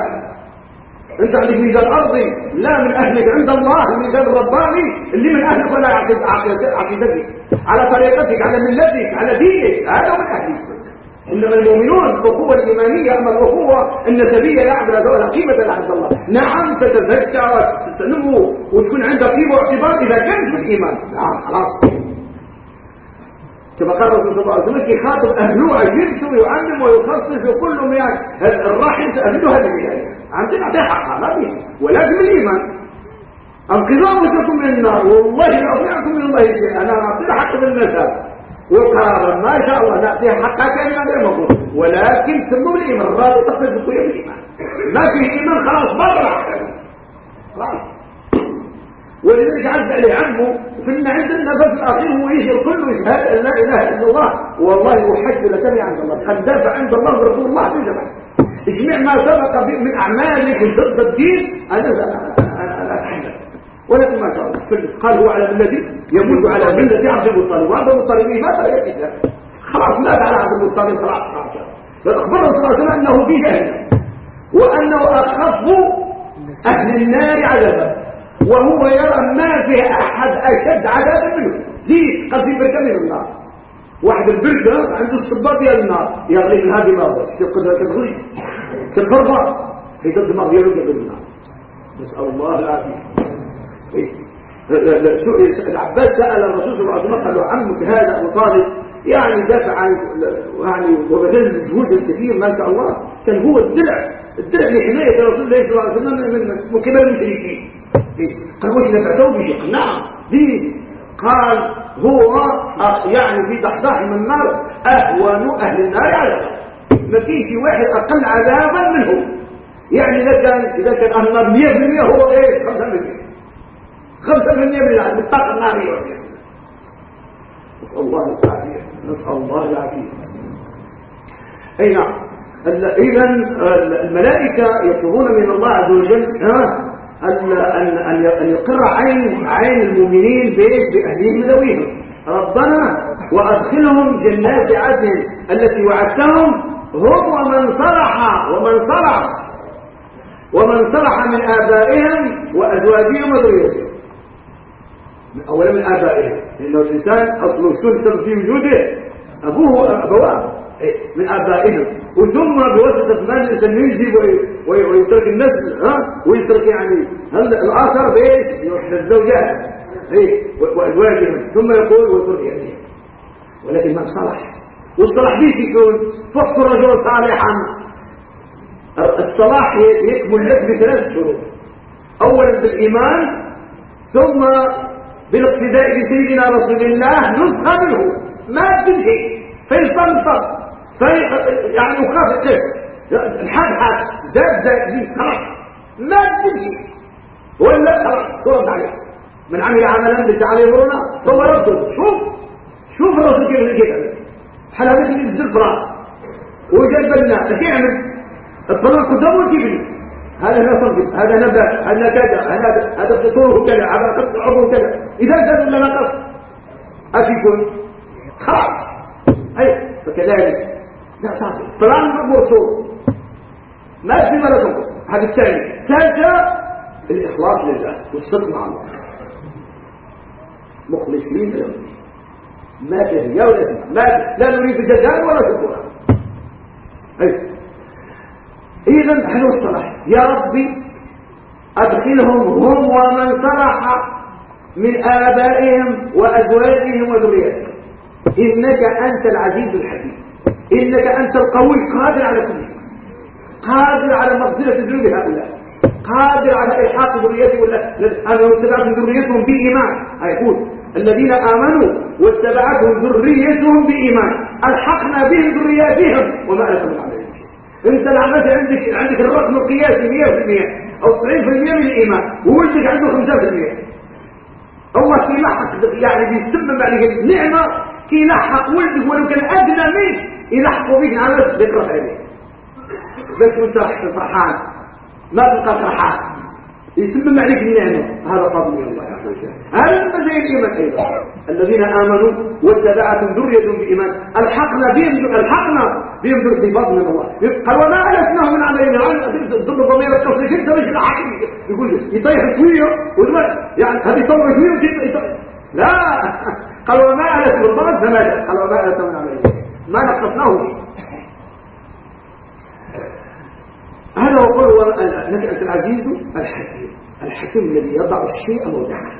Speaker 1: أنت عندك ميزان أرضي لا من أهلك عند الله الميزان الرباني. اللي من أهلك ولا عقيدتك. على طريقتك على ملتك على دينك. هذا من اهلك إنما المؤمنون الاخوه الايمانيه أما الأخوة النسبية لا عبد ولا قيمة لها عند الله. نعم تتزكى وتنمو وتكون عندها قيمة واعتبار إذا كانت بالإيمان. نعم خلاص. كما قال الرسول صلى الله عليه وسلم يخاطب أهله عجبت ويعلم ويخصص وكلهم يعني الراحل تأهله هذه الولايه عندنا ده حقها ما فيه ولازم الإيمان. أنقذوا أنفسكم من النار. والله لا اطيعكم من الله شيئا. أنا أعطيها حق بالنسب وقرارا ما شاء الله نعطيها حقها كاملا غير مقصود ولكن سموا الإيمان. الراضي تصدقوا بالايمان ما فيه إيمان خلاص برا خلاص. ولذلك عز عليه عمه فإن عند النفس الأخير هو يجي الكل ويشهد أن لا إله إلا الله. والله أحج لك عند الله. قد دافع عند الله ورسول الله في زمان اجمع ما سبق من أعمالك ضد الدين. أنا أنا ولكن ما شاء الله قال هو على ملة يموت على ملة عبد المطلب. وعبد المطلب ما ترك الإسلام خلاص مات على عبد المطلب. خلاص خلاص. فأخبر صلى الله عليه وسلم أنه في جهنم. وأنه أخف أهل النار عذابا. وهو يرى ما في أحد أشد عذابا منه. دي قد يبرك من النار. واحد البركة عنده الصباط ديال النار. من هذه الأرض قدرة كتغلي كتفرغ. هي ضد ما غيره قبل النار. نسأل الله العافية. إيه؟ العباس سأل الرسول صلى الله عليه وسلم قال له عمك هذا أبو طالب يعني دافع عن يعني وبذل جهود الكثير ما شاء الله. كان هو الدرع الدرع لحماية رسول الله صلى الله عليه وسلم من من كبار المشركين. قال وش نفعته بشيء نعم. دي. قال هو يعني في ضحضاح من النار أهون أهل النار عذابا ما فيش واحد أقل عذابا منه يعني إذا كان إذا كان أهل النار 100% هو إيش؟ 5% 5% من الطاقة الناريه نسأل الله العافية. نسأل الله العافية. أي نعم. إذا الملائكة يطلبون من الله عز وجل أن أن أن يقر عين عين المؤمنين بإيش؟ بأهلهم ذويهم ربنا وأدخلهم جنات عدن التي وعدتهم. هم ومن صلح ومن صلح. ومن صلح من آبائهم وأزواجهم وذريتهم. أولا من آبائهم. لأنه الإنسان أصله شو سبب في وجوده؟ أبوه أبواه إيه، من آبائهم. وثم بواسطة مال الإنسان ينجب ويترك النسل ها؟ ويترك يعني الآثر بإيش؟ يوحد الزوجات إيه؟ وأزواجهم ثم يقول وذريتهم ولكن من صلح والصلاح بيش يكون؟ فحص رجل صالحا. الصلاح يكمل لك بثلاث شروط. اولا بالإيمان ثم بالاقتداء بسيدنا رسول الله نسخة منه. ما تمشي فيصنصر في يعني يخاف الحد حد زاد زاد زيد خلاص. ما تمشي ولا خلاص ترد عليه. من عمل عملا ليس عليه امرنا ثم رده شوف شوف الرسول كيف كده حلاوته من الزفرة. وجاب لنا إيش يعمل الطلاب قدامه الجبل هذا نصر هذا نبات هذا كذا هذا هذا فطور كذا هذا قص عضو كذا إذا زاد ولا نقص إيش يكون خلاص. أي فكذلك. لا صافي طلع الأمور صور ما في ولا تنقص هذا الثاني. ثالثة الإخلاص لله والصدق مع الله. مخلصين له. ما رياء ولا ما لا نريد جزاء ولا شكورا. اي اذا حلو الصلاح. يا ربي أدخلهم هم ومن صلح من آبائهم وأزواجهم وذريتهم. إنك أنت العزيز الحكيم. إنك أنت القوي القادر على كل شيء. قادر على مغفره ذنوب هؤلاء. قادر على إلحاق ذريتهم أنا واتبعتهم ذريتهم بإيمان. يقول الذين آمنوا واتبعتهم ذريتهم بإيمان. ألحقنا بهم ذرياتهم. وما من عليهم. أنت العمل عندك عندك الرقم القياسي 100% أو 90% من الإيمان. وولدك عنده 5% الله كي يلحق يعني بيسمم عليك النعمة. كي يلحق ولدك ولو كان أدنى منك يلحقوا بك. على بيقرا عليك. بس وانت فرحان ما تبقى فرحان. يتمم عليك النعمة هذا فضل من الله عز وجل. هذا زي الإيمان أيضا. الذين آمنوا واتبعتهم ذرية بإيمان. الحقنا بهم الحقنا بهم بفضل من الله. قال وما ألسناه من عملنا ضد ضمير التصريف. إنت مش الحقيقي يقول يطيح شوية يعني هذه طور شوية لا. قال وما ألسنا الضمير سماجة قال وما ألسنا من عملنا ما نقصناه. شيء هذا هو قول نشأة العزيز الحكيم. الحكيم الذي يضع الشيء موضعه.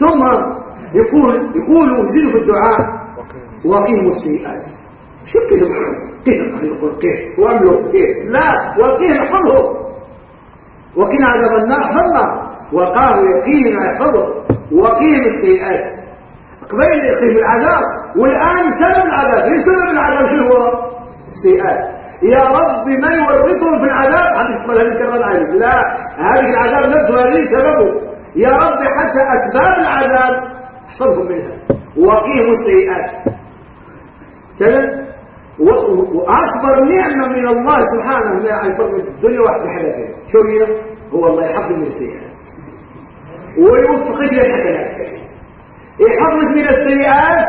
Speaker 1: ثم يقول يقول يزيد في الدعاء وقيم السيئات. شو كده قيم يعني يقول قيم وامله قيم لا. وقيم احفظه وقيم عذاب النار احفظنا وقال يقين يحفظه. وقيم السيئات. قبيل يقيم العذاب. والآن سبب العذاب. إيه سبب العذاب شو هو؟ السيئات. يا رب ما يورطهم في العذاب. هتشمل هذه الكلمة عليك لا هذه العذاب نفسه هذه سببه يا رب حتى أسباب العذاب احفظهم منها. وقيهم السيئات. كذا. وأكبر نعمة من الله سبحانه لا يفضل من الدنيا واحدة حاجة شو هي؟ هو الله يحفظ من السيئات. ويوفقك للحسنات. يحفظ من السيئات.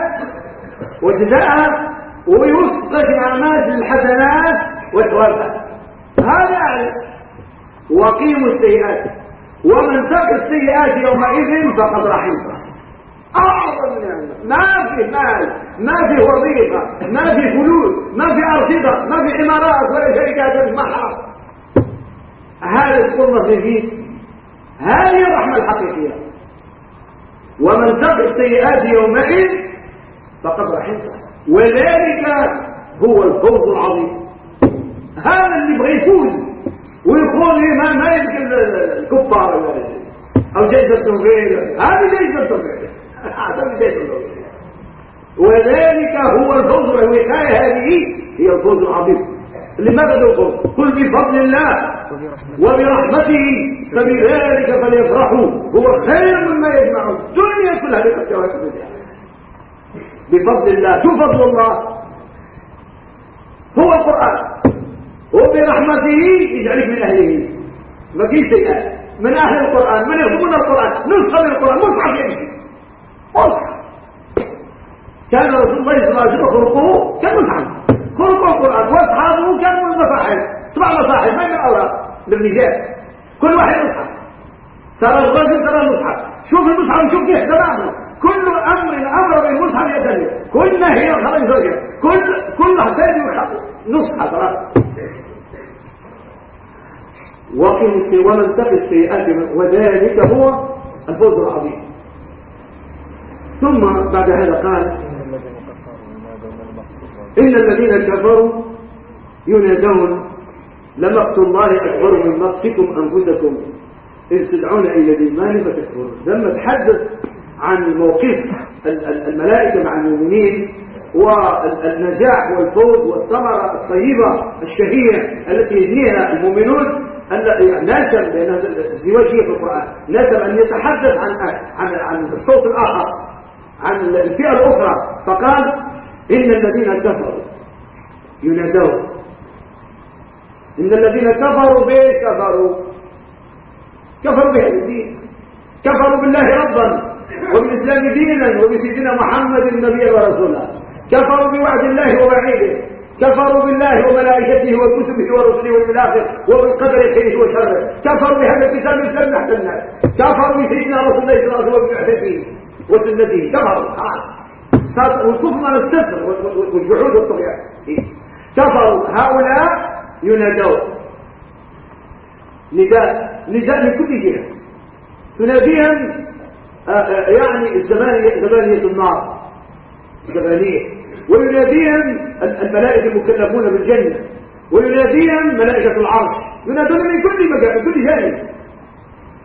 Speaker 1: وجزاءها ويسقط أعمال الحسنات والثواب هذا يعني وقيموا السيئات. ومن تق السيئات يومئذ فقد رحمته. أعظم ما في مال ما في وظيفة ما في فلوس ما في أرصدة ما في عمارات ولا شركات المحرم. هذا الصلة فيه هذه الرحمة الحقيقية. ومن تق السيئات يومئذ فقد رحمته. وذلك هو الفوز العظيم. هذا اللي يبغى يفوز. ويخون ما ما يمكن الكبار أو جائزه نوبل هذه جائزه نوبل جائزه وذلك هو الفوز. الوقايه هذه هي الفوز العظيم. لماذا الفوز؟ قل بفضل الله وبرحمته. فبذلك فليفرحوا. هو خير مما يجمعون. الدنيا كلها بقد بفضل الله. شو فضل الله؟ هو القرآن. وبرحمته يجعلك من أهله. ما في سيئات من أهل القرآن. من يخدمون القرآن. نسخة من القرآن. مصحف يمشي مصحف كان رسول الله صلى الله عليه وسلم خلقه كان مصحف. خلق القرآن. وأصحابه كانوا المصاحف. مصاحف ما من الأوراق؟ للرجال كل واحد مصحف. ترى الرجل ترى المصحف. شوف المصحف شوف كيف تمامه كل أمر أمر بالمصحف يدل كل نهي خرج زوجه كل كل حساب نصحة ترى وقم ومن سقي السيئات وذلك هو الفوز العظيم. ثم بعد هذا قال إن الذين كفروا ينادون لمقت الله أكبر من مقتكم أنفسكم إن تدعون إلى الإيمان فتكفرون لما تحدث عن موقف الملائكة مع المؤمنين والنجاح والفوز والثمرة الطيبة الشهية التي يجنيها المؤمنون. ناسب لأن هذا الزواج هي في القرآن. ناسب أن يتحدث عن عن عن الصوت الآخر عن الفئة الأخرى. فقال إن الذين كفروا ينادون. إن الذين كفروا به كفروا. كفروا بهذا الدين. كفروا بالله ربا. وبالإسلام دينا وبسيدنا محمد النبي ورسوله. كفروا بوعد الله ووعيده. كفروا بالله وملائكته وكتبه ورسله واليوم وبالقدر خيره وشره. كفروا بهذا الكتاب مثل نحن الناس. كفروا بسيدنا رسول الله صلى الله عليه وسلم وبمعتته وسنته. كفروا. خلاص والكفر على الستر والجحود والطغيان. كفروا. هؤلاء ينادون. نداء. نداء من كل جهة. تناديهم يعني الزمانيه زمانية النار. زمانية. ويناديهم الملائكة المكلفون بالجنة. ويناديهم ملائكة العرش. ينادون من كل مكان من كل جانب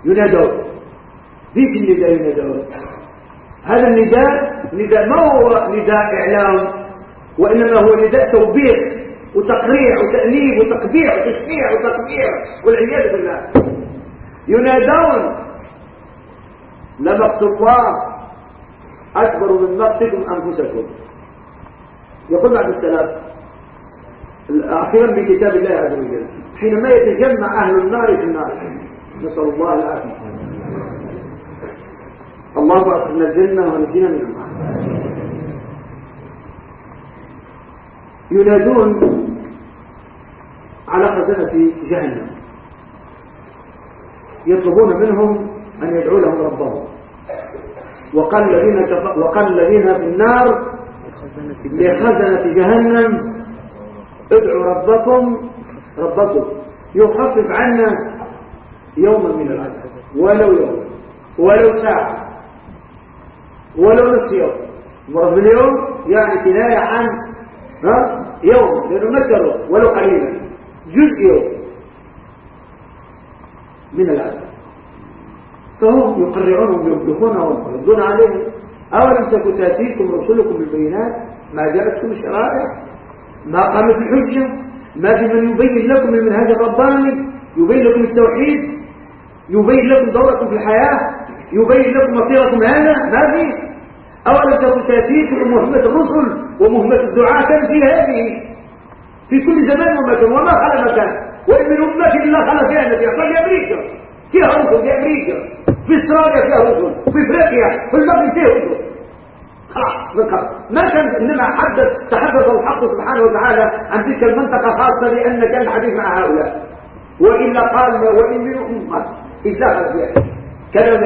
Speaker 1: ينادون. ليش النداء ينادون؟ هذا النداء نداء ما هو نداء إعلام وإنما هو نداء توبيخ وتقريع وتأنيب وتقبيع وتشنيع وتقبيع والعياذ بالله. ينادون لمقت الله أكبر من مقتكم أنفسكم. يقول بعد السلام أخيرا بكتاب الله عز وجل حينما يتجمع أهل النار في النار نسأل الله العافية. الله أدخلنا الجنة ونجينا من النار. ينادون على خزنة جهنم. يطلبون منهم أن يدعوا لهم ربهم. وقال الذين وقال الذين في النار لخزنة جهنم ادعوا ربكم ربكم يخفف عنا يوما من العذاب. ولو يوم ولو ساعة ولو نصف يوم. مرة باليوم يعني كناية عن ها يوم لأنه متر ولو قليلا. جزء يوم من العذاب. فهم يقرعونهم وينفخونهم ويردون عليهم أولم تكن تأتيكم رسلكم بالبينات؟ ما جاءتكم الشرائع ما قامت الحجة؟ ما في من يبين لكم المنهاج الرباني؟ يبين لكم التوحيد؟ يبين لكم دوركم في الحياة؟ يبين لكم مصيركم هذا؟ ما في. أولم تكن تأتيكم مهمة الرسل ومهمة الدعاء تنزل هذه. في كل زمان ومكان. وما خلى مكان. وإن من أمة إلا خلى فيها النبي في أمريكا. فيها رسل في أمريكا. في استراليا فيها رسل في إفريقيا في المغرب فيها رسل خلاص ما كان إنما حدث تحدث الحق سبحانه وتعالى عن تلك المنطقة خاصة لأن كان الحديث مع هؤلاء. وإلا قال وان من أمة. إذا فيها كلام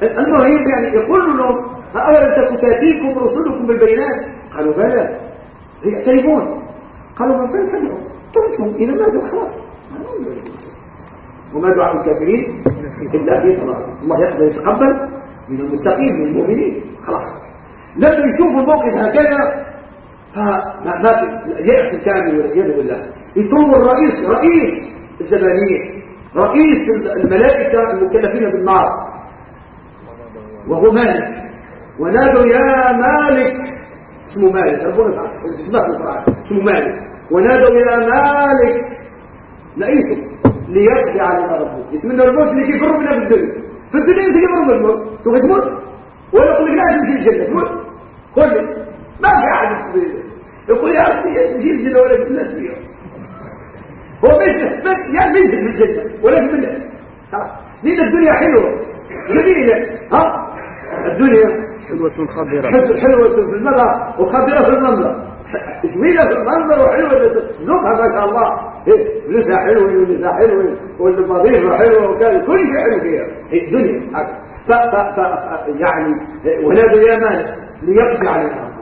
Speaker 1: في المهم يعني يقول لهم أولا تكن تاتيكم رسلكم بالبينات. قالوا بلى. يعترفون. قالوا من فين تدعوا تدعوا إلى ماذا خلاص. وما دعاء الكافرين إلا في ضلال. الله يقدر يتقبل من المتقين من المؤمنين. خلاص. لما يشوفوا الموقف هكذا فما ما يأس الكامل والعياذ بالله. يطلبوا الرئيس رئيس الزبانية رئيس الملائكة المكلفين بالنار. وهو مالك. ونادوا يا مالك. اسمه مالك. ربنا القرآن. اسمه مالك. ونادوا يا مالك. لئيسه ليقضي علينا ربه. اسم الموت اللي كيفروا منا في الدنيا في الدنيا انت كيفروا من الموت. سوف تموت. ولا يقول لك لا تمشي الجنة تموت. كل ما في أحد يقول يا أخي تمشي الجنة ولا في الناس فيها. هو مش يعني ليس في الجنة ولكن من الناس لأن الدنيا حلوة. جميلة. ها؟ الدنيا
Speaker 2: حلوة خضرة.
Speaker 1: حلوة في المنظر وخضرة في المنظر جميلة في المنظر وحلوة ذوقها ما شاء الله. إيه لسه حلوة ولسه حلوة والمضيفة حلوة وكان كل شيء حلو فيها. الدنيا ف ف ف يعني ولاد يا مالك ليقضي علينا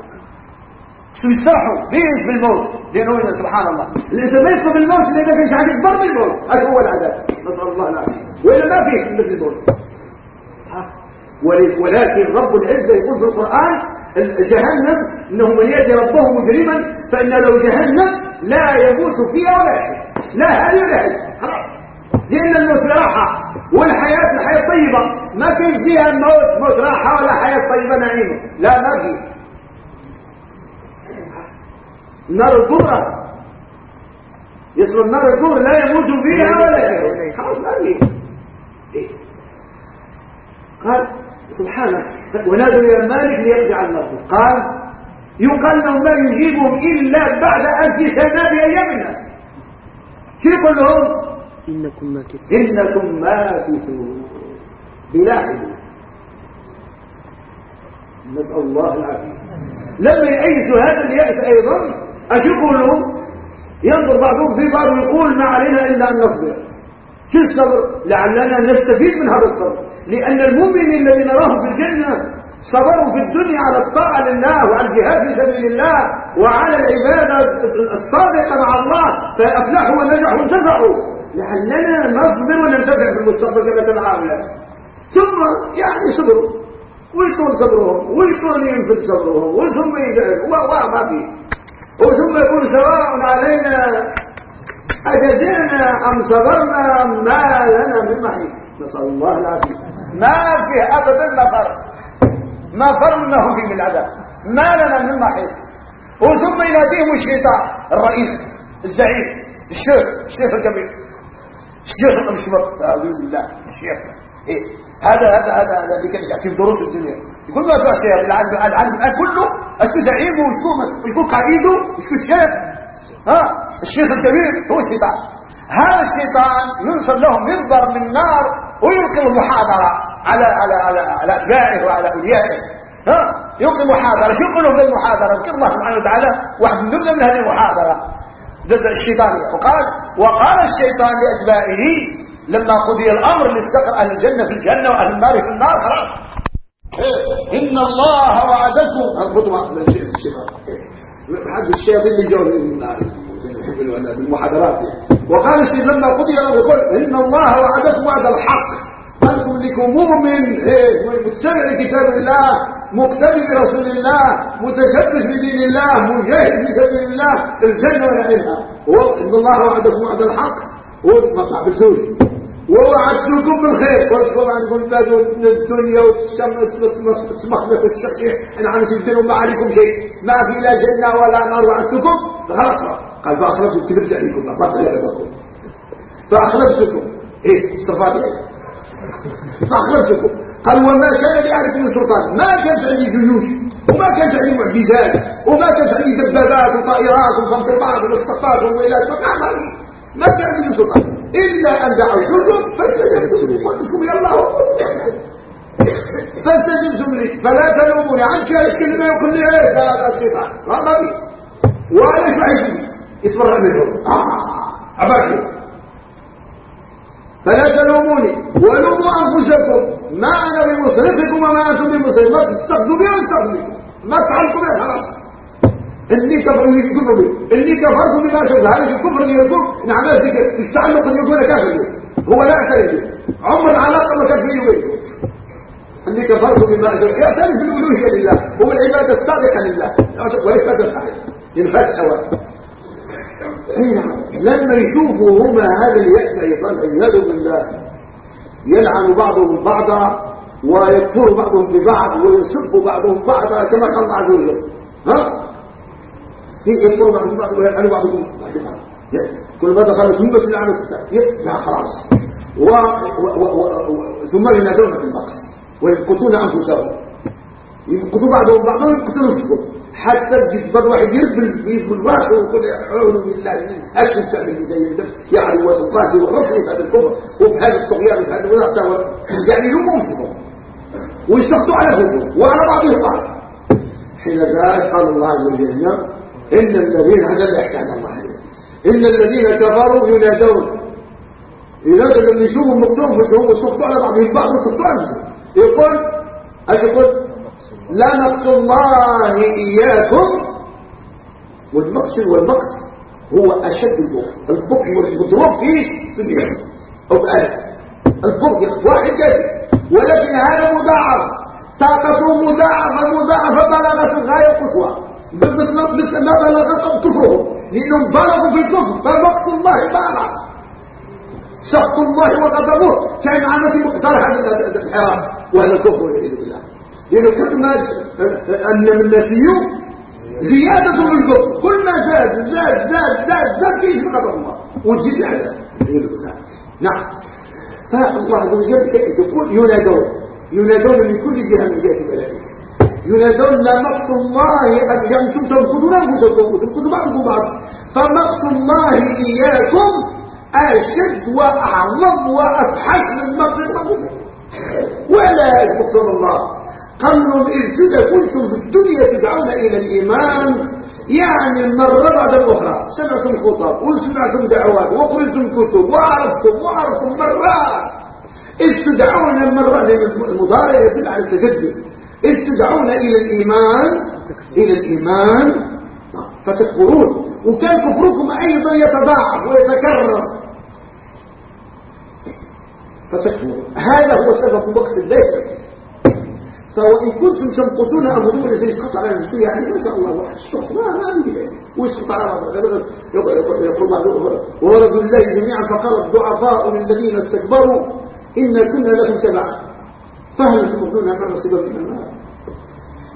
Speaker 1: شو يصرحوا ليش بالموت؟ لأنه سبحان الله. الانسان ما يطلب الموت لأنه كان شيء اكبر من الموت هذا هو العذاب. نسأل الله العافية. وإلا ما فيه مثل الموت ولكن رب العزة يقول في القرآن جهنم انه من يأتي ربه مجرما فإن له جهنم لا يموت فيها ولا يحيى لا هذه ولا هذه. خلاص. لأن الموت راحة والحياة الحياة طيبة. ما كان فيها موت موت راحة ولا حياة طيبة نعيمة. لا ما فيه النار الكبرى يصل النار الكبرى لا يموت فيها ولا يحيى خلاص ما إيه؟ قال سبحانه. ونادوا يا مالك ليقضي النار قال يقال لهم ما يجيبهم إلا بعد ألف سنة بأيامنا. شو يقول لهم؟
Speaker 2: إنكم ماكثون.
Speaker 1: إنكم ماكثون. بلا حدود. نسأل الله العافية. لما يأيسوا هذا اليأس أيضا أشوفوا ينظر بعضهم في بعض ويقول ما علينا إلا أن نصبر. شو الصبر؟ لعلنا نستفيد من هذا الصبر. لأن المؤمن الذي نراه في الجنة صبروا في الدنيا على الطاعة لله وعلى الجهاد في سبيل الله وعلى العبادة الصادقة مع الله فأفلحوا ونجحوا وانتفعوا. لعلنا نصبر وننتفع في المستقبل كما تبع ثم يعني صبروا ويطول صبرهم ويطول ينفذ صبرهم وثم يزعل وما فيه وثم يقول سواء علينا أجزعنا أم صبرنا ما لنا من محيط نسأل الله العافية. ما فيه أبدا مفر ما فرناهم فيه من العذاب ما لنا من محيط. وثم يناديهم الشيطان الرئيس الزعيم الشيخ الشيخ الكبير الشيخ مش وقت أعوذ بالله الشيخ. إيه هذا هذا هذا هذا اللي كان يعطي دروس الدنيا. يقول ما فيها شيخ العلم الآن كله أشكو زعيمه وشكو وشكو قائده وشكو الشيخ. ها الشيخ الكبير هو الشيطان. هذا الشيطان ينصر لهم منبر من نار. ويلقي المحاضرة على على على على أتباعه وعلى أوليائه. ها؟ يلقي محاضره شو يقول لهم المحاضرة؟ ذكر الله سبحانه وتعالى واحد من من هذه المحاضرة. ضد الشيطانيه وقال وقال الشيطان لأتباعه لما قضي الأمر لاستقر أهل الجنة في الجنة وأهل النار في النار خلاص. إن الله وعدكم. الخطبه الشيطان. حد الشياطين اللي جو النار. بالمحاضرات. وقال الشيطان لما قضي الامر يقول إن الله وعدكم وعد الحق. أنكم لكم مؤمن متبع لكتاب الله مقتدي برسول الله متشبث بدين الله مجاهد في سبيل الله الجنة ونعيمها إن الله وعدكم وعد الحق. وما قبلتوش ووعدتكم بالخير. واشكر عنكم من الدنيا وتسمخ لك الشخصية أنا عم سيدنا ما عليكم شيء. ما في لا جنة ولا نار وعدتكم خلاص قال فأخرجت كذبت عليكم ما عليكم فأخرجتكم. إيه استفاد إيه؟ فأخرجتكم. قال وما كان لأعرف من سلطان. ما كانت عندي جيوش وما كانت عندي معجزات وما كانت عندي دبابات وطائرات وخنطرات ومسطات وويلات ما كان عندي سلطان. إلا أن دعوتكم فاستجبتم. قلت لكم يا الله. فاستجبتم لي. فلا تلوموني عن كل ما يقول لي هذا الشيطان. ما بي وأنا يصبر منهم آه عباكم فلا تلوموني ولوموا أنفسكم. ما أنا بمصرفكم وما أنتم بمصرف ما تستخدموا بي وانستخدموا ما تفعلكم يا خلاص. إني كفروا إني كفرت بما شفت هذا الكفر اللي يقول نعم ذلك التعلق أن يكون كافر هو لا يعترف عمر العلاقة ما كان فيه وبينه إني كفرت بما شفت يعترف بالألوهية لله. هو العبادة الصادقة لله. ولفت الحياة ينفت أولا لما يشوفوا هما هذا اليأس أيضا عياذ بالله. يلعن بعضهم بعضا ويكفر بعضهم ببعض ويسب بعضهم بعضا كما قال الله عز وجل. ها؟ يكفر بعضهم بعض ويلعن بعضهم بعض كل ما دخلت همة اللعنة لا خلاص. و... و... و... ثم ينادون بالبقص وينقتون أنفسهم. ينقتوا بعضهم بعضا وينقتلوا نفسهم حتى تجد واحد يربل يربل راسه ويقول أعوذ بالله اكل تعمل زي النفس يعني وسلطاتي والرفض في هذا الكفر. وفي هذا الطغيان وفي هذا الولاء يعني انفسهم ويسقطوا على انفسهم وعلى بعضهم بعض. حين ذلك قال الله عز وجل إن الذين هذا اللي يحكي عن الله. إن الذين كفروا ينادون ينادوا لما يشوفوا مكتوب فسهم ويسقطوا على بعضهم بعض ويسقطوا على يقول أيش يقول؟ لا نقص الله إياكم. والمقص والمقص هو أشد البغض. البغض والمضروب فيه في المئة أو بألف. البغض واحد كذب ولكن هذا مضاعف. طاقته مضاعفة مضاعفة بلغت الغاية القصوى مثل ما بلغ كفرهم. لأنهم بلغوا في الكفر. فمقص الله بلغ. سخط الله وغضبه كان عامة مقدار هذا الحرام. وهذا الكفر والعياذ لأنه كل ما أن من النسي زيادة في الكفر كل ما زاد زاد زاد زاد زاد فيه غضب الله؟ وتزيد العذاب نعم. فالله عز وجل يقول ينادون. ينادون من كل جهة من جهة الملائكة. ينادون مقت الله أن ينتم تنقضون أنفسكم وتنقضوا بعضكم بعض. فمقت الله إياكم أشد وأعظم وأفحش من مقت الله ولا يسبق الله. قالوا إذ كنتم في الدنيا تدعون إلى الإيمان يعني المرة بعد الأخرى سمعتم خطب وسمعتم دعوات وقرأتم كتب وعرفتم وعرفتم مرات. إذ تدعون المرة المضارع يدل على التجدد. إذ تدعون إلى الإيمان إلى الإيمان. فتكفرون. وكان كفركم أيضا يتضاعف ويتكرر. فتكفرون. هذا هو سبب مقصد ليس فوإن كنتم تنقصون أنفسكم الذي يسقط على نفسه يعني ما شاء الله الشخص ما عندي ويسقط على يقول بعض ورد الله جميعا فقال الضعفاء للذين استكبروا إن كنا لكم تبعا. فهل تقولون أن نصيبا من المال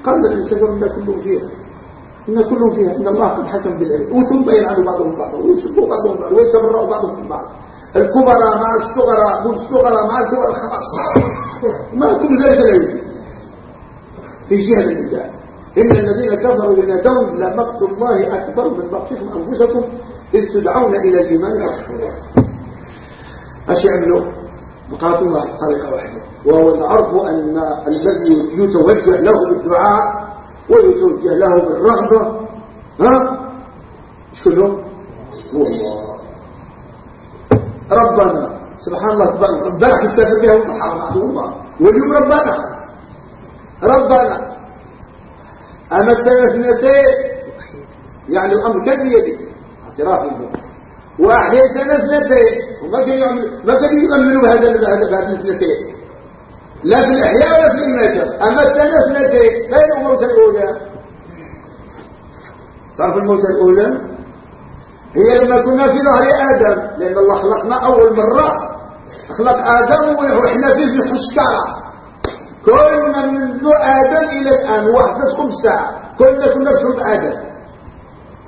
Speaker 1: قال الإنسان إن كلهم فيها. إن كلهم فيها. إن الله قد حكم بالعلم. وثم يلعن بعضهم بعضا ويسبوا بعضهم بعضا ويتبرأوا بعضهم من بعض. الكبراء مع الصغراء والصغراء مع الكبراء خلاص. ما كل ذلك لا يوجد في جهة الإنسان. إن الذين كفروا ينادون لمقت الله أكبر من مقتكم أنفسكم إذ تدعون إلى الإيمان أش يعملوا مقاتلها طريقة واحدة. وهو العرف أن الذي يتوجه له بالدعاء ويتوجه له بالرغبة. ها؟ شنو هو الله ربنا. سبحان الله. امبارح الكافر بها وتحرم الله واليوم ربنا. ربنا. أما اثنتين يعني الأمر كان بيدك اعتراف به وأحييتنا اثنتين وما كان يعمل ما كان يؤمنوا بهذا بهذه الاثنتين لا في الإحياء ولا في الإماتة أما اثنتين فين الموتة الأولى؟ تعرف الموتة الأولى؟ هي لما كنا في ظهر آدم لأن الله خلقنا أول مرة. خلق آدم وإحنا فيه في الحشكارة كنا منذ آدم إلى الآن واحدة خمس ساعة. كنا كنا صلب آدم.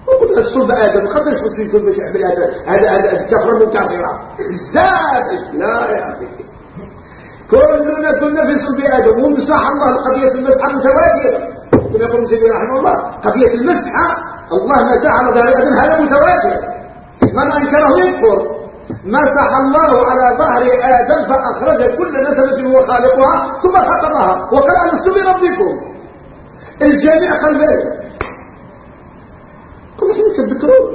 Speaker 1: وقلنا صلب آدم. خاطر في كل شيء بالآدم هذا هذا الكفر من كافرة زاد لا يا أخي. كلنا كنا في صلب آدم. ومسح الله قضية المسحة متواترة. كما يقول سيدنا رحمه الله قضية المسحة الله مسح على ظهر آدم هذا متواتر. من أنكره يكفر. مسح الله على ظهر آدم فأخرج كل نسمة هو خالقها ثم خطبها وقال ألست بربكم الجميع قال ذلك قل لكم تذكرون؟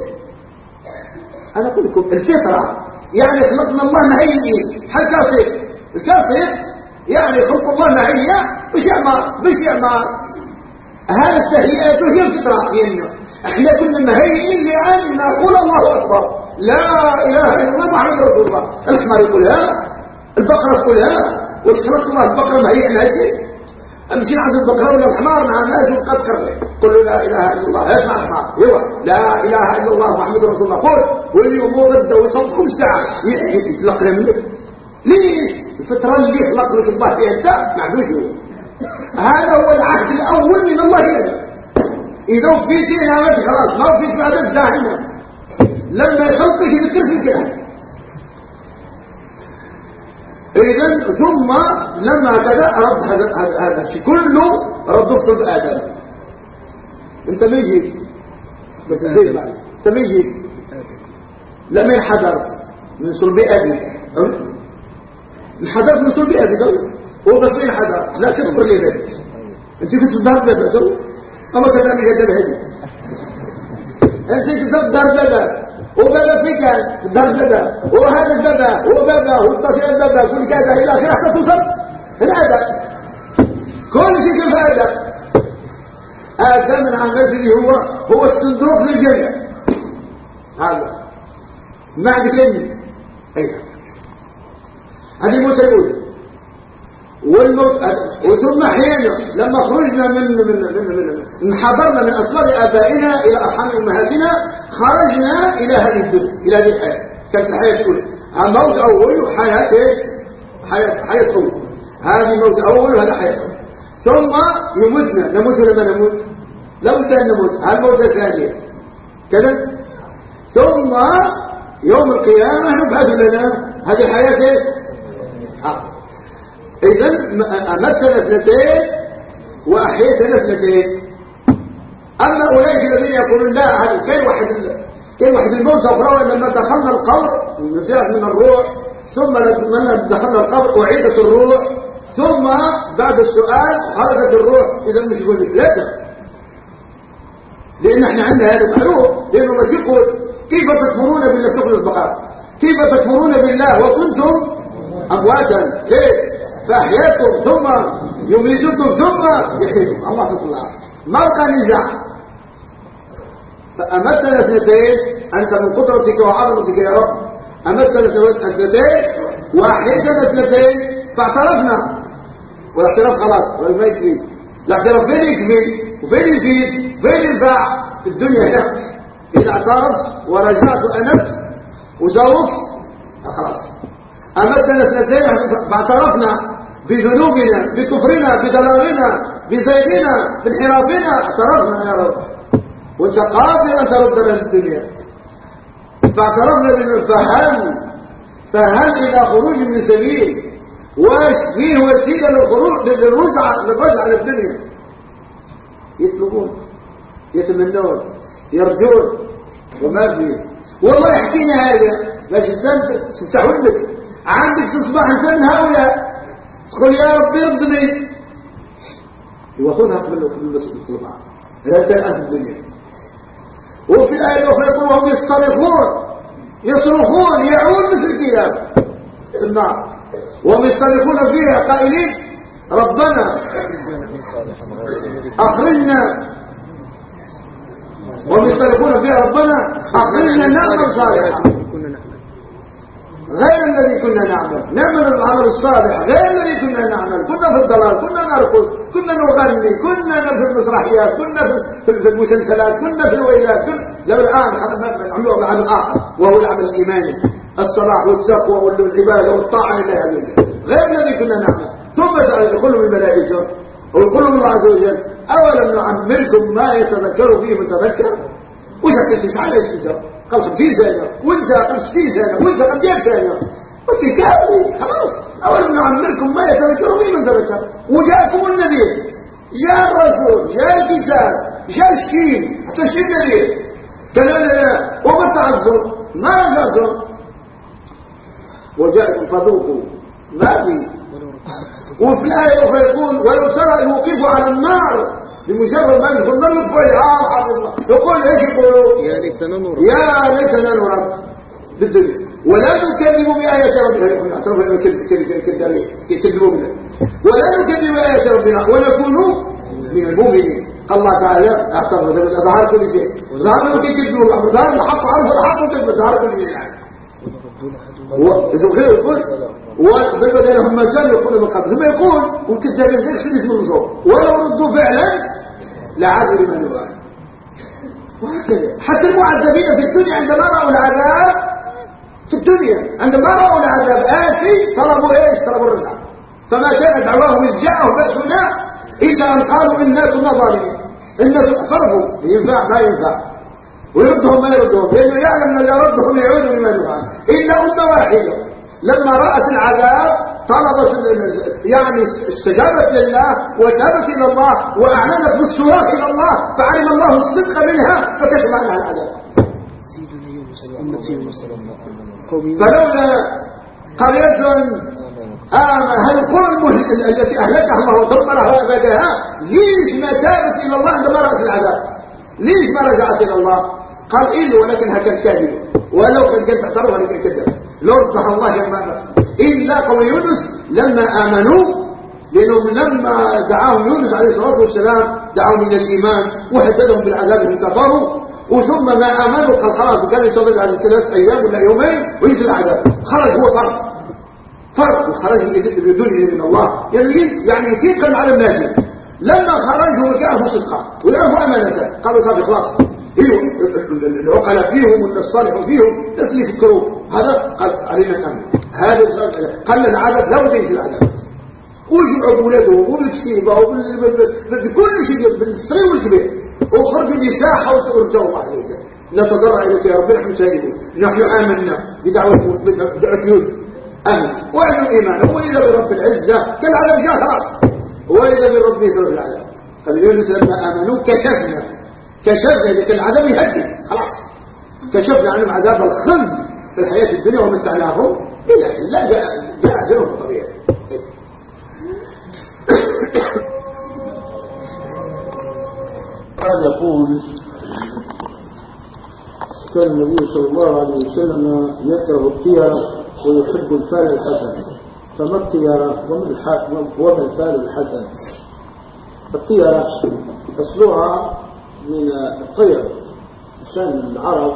Speaker 1: أنا أقول لكم الفطرة يعني خلقنا الله مهيئين هل كاسر الكاسر يعني خلق الله مهيئ مش يعمر مش يعمر هذا التهيئات هي الفطرة. يعني إحنا كنا مهيئين لأن نقول الله أكبر. لا إله إلا الله محمد رسول الله. الحمار يقولها البقرة تقولها خلق الله البقرة ما هي لها شيء. أمشي عند البقرة ولا الحمار مع الناس وقد كره قل لا إله إلا الله. اسمع الحمار أيوه. لا إله إلا الله محمد رسول الله. قل واليوم غدا ويصوم خمس ساعة يتلقى منك. ليش؟ الفترة اللي خلق لك الله فيها انت ما عندوش هذا هو العهد الأول من الله. هنا إذا في شيء خلاص ما فيش بعد الزاهنة لما يذكر في الكلام اذا ثم لما كذا رد هذا الشيء. كله رد صلب آدم. أنت جيت بس زي أنت ما جيت لا من من صلب أبي. الحضرت من صلب أبي هو بس من حضرت لا تذكر لي ذلك أنت كنت تدار بابا أما كلامي جاب هدي أنت كنت تدار بابا وبابا في كان دار بابا وهذا البابا وبابا والتصل البابا كل كذا إلى آخره حتى توصل الادب كل شيء في الادب آدم من عمله هو هو الصندوق للجنة هذا. ما عندك لني أي. هذه الأولى والموت وثم حين لما خرجنا من من من من حضرنا من أصلاب آبائنا إلى أرحام أمهاتنا خرجنا إلى هذه الدنيا إلى هذه الحياة. كانت الحياة الأولى. موت أول وحياة حياة حياة أول هذه موت أول وهذا حياة أول ثم يموتنا. نموت ولا ما نموت؟ لو كان نموت. هل موت ثانية؟ كذا. ثم يوم القيامة نبعث لنا هذه الحياة إيش؟ اذا امثل اثنتين واحييتنا اثنتين. أما أولئك الذين يقولون لا هذا كان واحد كان واحد الموت. أخرى لما دخلنا القبر نفيع من الروح ثم لما دخلنا القبر أعيدت الروح ثم بعد السؤال خرجت الروح. اذا مش يقول لا لأن إحنا عندنا هذا معروف لأنه ما يقول؟ كيف تكفرون بالله؟ شكر البقاء؟ كيف تكفرون بالله وكنتم أمواتا. كيف فاحياكم ثم يميتكم ثم يحييكم. الله صل الله. ما نزاع فأمثل اثنتين. أنت من قدرتك وعظمتك يا رب. أمثل اثنتين. واحيتنا اثنتين. فاعترفنا. والاعتراف خلاص. وما يكفي. الاعتراف فين يكفي؟ وفين يفيد فين ينفع؟ في الدنيا هنا إذا اعترف ورجعت أنفس وزوجت خلاص. أمثل اثنتين. فاعترفنا. بذنوبنا بكفرنا بضلالنا بزيدنا بانحرافنا. اعترفنا يا رب. وانت قادر أن تردنا للدنيا فاعترفنا بالفهم فهل إلى خروج من سبيل؟ واش فيه وسيلة للخروج للرجعة للرجعة للدنيا يطلبون يتمنون يرجون. وما فيه والله يحكينا هذا. باش انسان تستحول لك عندك تصبح إنسان هؤلاء. تقول يا ربي ردني يوخذها قبل الطلبة لا تلقى في الدنيا. وفي الآية الأخرى يقول وهم يصطرخون يصرخون يعون مثل الكلاب. في النار. وهم يصطرخون فيها قائلين ربنا أخرجنا. وهم يصرفون فيها ربنا أخرجنا نعمل صالحا. غير الذي كنا نعمل. نعمل العمل الصالح غير الذي كنا نعمل. كنا في الضلال كنا نرقص كنا نغني كنا في المسرحيات كنا في المسلسلات كنا في الويلات كنا لو الآن عملوا بعمل آخر وهو العمل الإيماني. الصلاح والتقوى والعبادة والطاعة لله غير الذي كنا نعمل. ثم يدخلهم الملائكة ويقول الله عز وجل أولم نعمركم ما يتذكر فيه متذكر؟ وش كنتش على الشجر قال 50 سنة وانت قال 60 سنة وانت قد 100 سنة قلت كافي خلاص. أولم نعمركم ما يتذكر فيه من تذكر وجاءكم النبي. جاء الرسول جاء الكتاب جاء الشكيل حتى الشيء النبي قال لا لا وما تعذر ما تعذر وجاءكم فذوقوا. ما في وفي الآية يقول ولو ترى الوقوف على النار بمجرد ما يدخل يطفئ آه الله يقول إيش يقولوا؟
Speaker 2: يا ليتنا نور
Speaker 1: يا ليتنا نور بالدنيا ولا نكذب بآيات ربنا. يقول اعترف كذبوا بنا ولا نكذب بآيات ربنا. ونكون من المؤمنين. قال الله تعالى اعترف ظهر كل شيء. ظهر كل شيء ظهر الحق عرف الحق ظهر كل شيء يعني. وإذا غير يقول وبالبدل هم مجال يقول من قبل ثم يقول والكذابين زي خليج من الجو ولو ردوا فعلا لمن يبالي وهكذا. حتى المعذبين في الدنيا عندما رأوا العذاب في الدنيا عندما رأوا العذاب آسي طلبوا إيش؟ طلبوا الرزق. فما كان دعواهم إذ جاءهم بأسنا إلا أن قالوا إنا كنا ظالمين. إنا اعترفوا ينفع؟ ما ينفع. ويردهم ما يردهم. لأنه يعلم أن لا يردهم يعود لمن يفعل إلا أمة واحدة. لما رأت العذاب
Speaker 3: طلبت يعني استجابت لله وتابت إلى الله وأعلنت بالصراخ إلى الله فعلم الله الصدق منها فكشف عنها العذاب
Speaker 2: سيدنا يونس
Speaker 3: فلولا قرية القوم التي أهلكها الله ودمرها وأبدها ليش ما تابت إلى الله عندما رأت العذاب؟ ليش ما رجعت إلى الله؟ قال إلا ولكنها كانت كاذبة ولو كان كانت تعترف لكن كذب لو رضح الله جمعنا إلا قوم يونس لما آمنوا لأنهم لما دعاهم يونس عليه الصلاة والسلام دعاهم من الإيمان وهددهم بالعذاب من كفروا وثم ما آمنوا قال خلاص وكان ينتظر على ثلاث أيام ولا يومين وينزل العذاب. خرج هو فرق. فرق. وخرج بدون من الله. يعني يعني ثقا على الناس. لما خرجوا وجاءه صدقا ويعرفوا أمانة. قالوا صافي خلاص. إيوه العقلاء فيهم والصالح فيهم ناس اللي يفكروا. هذا قال علينا الامن هذا قال العذاب لا بد ينزل العذاب وجمعوا بولادهم وبالكسيبه وبكل شيء بالصغير والكبير. وخرجوا لساحه وتورجوا بعد ذلك. نتضرع اليك يا رب نحن سائلين نحن آمنا بدعوة بدعوة يوسف امن واعلن الإيمان. هو اذا برب العزة. كالعذاب جاء خلاص. اذا برب يسر العذاب. قال يونس لما آمنوا كشفنا. كشفنا لكن العذاب يهدد خلاص. كشفنا عنهم عذاب الخزي في الحياة الدنيا ومتعناهم. إلى لا جاء جاء اجلهم الطبيعي.
Speaker 1: قال يقول كان النبي صلى الله عليه وسلم يكره الطيرة ويحب الفال الحسن. فما الطيرة وما الفال الحسن. الطيرة أصلها من الطير. كان العرب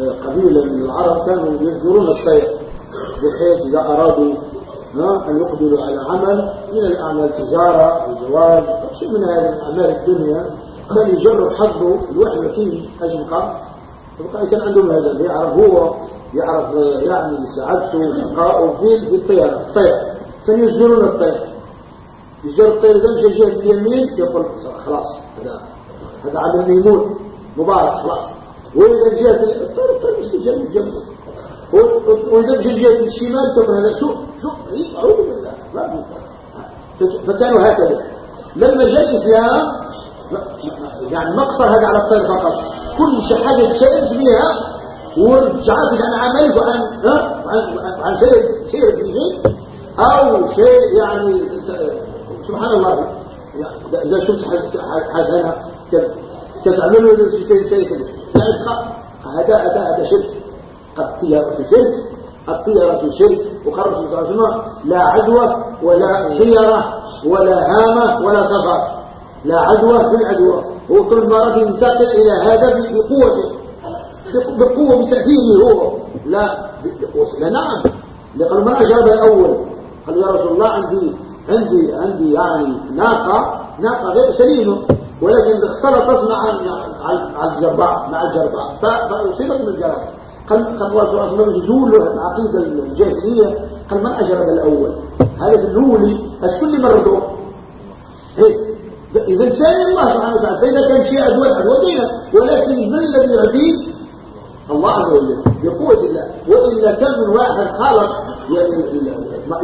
Speaker 1: قبيلة من العرب كانوا يصدرون الطير بحيث إذا أرادوا أن يقبلوا على عمل من الأعمال تجارة وزواج شيء من هذه الأعمال الدنيا. كان يجرب حظه الواحد مكين أجمقة فبقى كان عندهم هذا اللي يعرف هو يعرف يعني سعادته وشقاءه في في الطيارة الطير كانوا يسجلون الطير. يسجل الطير إذا مشى جهة اليمين يقول خلاص هذا هذا عمل ميمون مبارك خلاص. وإذا جهة الطير الطير مش جنب جنبه وإذا جهة الشمال تقول هذا شوف شوف أعوذ بالله ما فكانوا هكذا لما جاء الإسلام يعني مقصر هذا على الطير فقط كل حاجة تشارك بها ورجعت عن عملك وعن عن, شيء شيء في أو شيء يعني سبحان الله إذا شفت حسنة تفعلوا شيء شيء كذا هذا هذا هذا شرك. الطيرة شرك الطيرة شرك وقال الرسول صلى الله لا عدوى ولا طيرة ولا هامة ولا سفر لا عدوى في العدوى. هو كل مرة ينتقل إلى هذا بقوته بقوة بتأثيره هو. لا لا نعم. لقد ما أجاب الأول. قال يا رسول الله عندي عندي عندي يعني ناقة ناقة غير سليمة. ولكن اختلطت مع مع الجرباء مع الجرباء. فأصيبت من الجرباء. قال قال الله سبحانه وتعالى زول العقيدة الجاهلية. قال من أجاب الأول. هذا الأولي كل مرة هيك إذا كان الله سبحانه وتعالى فإذا كان شيء أدوى دينا ولكن من الذي يعطيه الله عز وجل. بقوة الله. وإلا كم من واحد يعني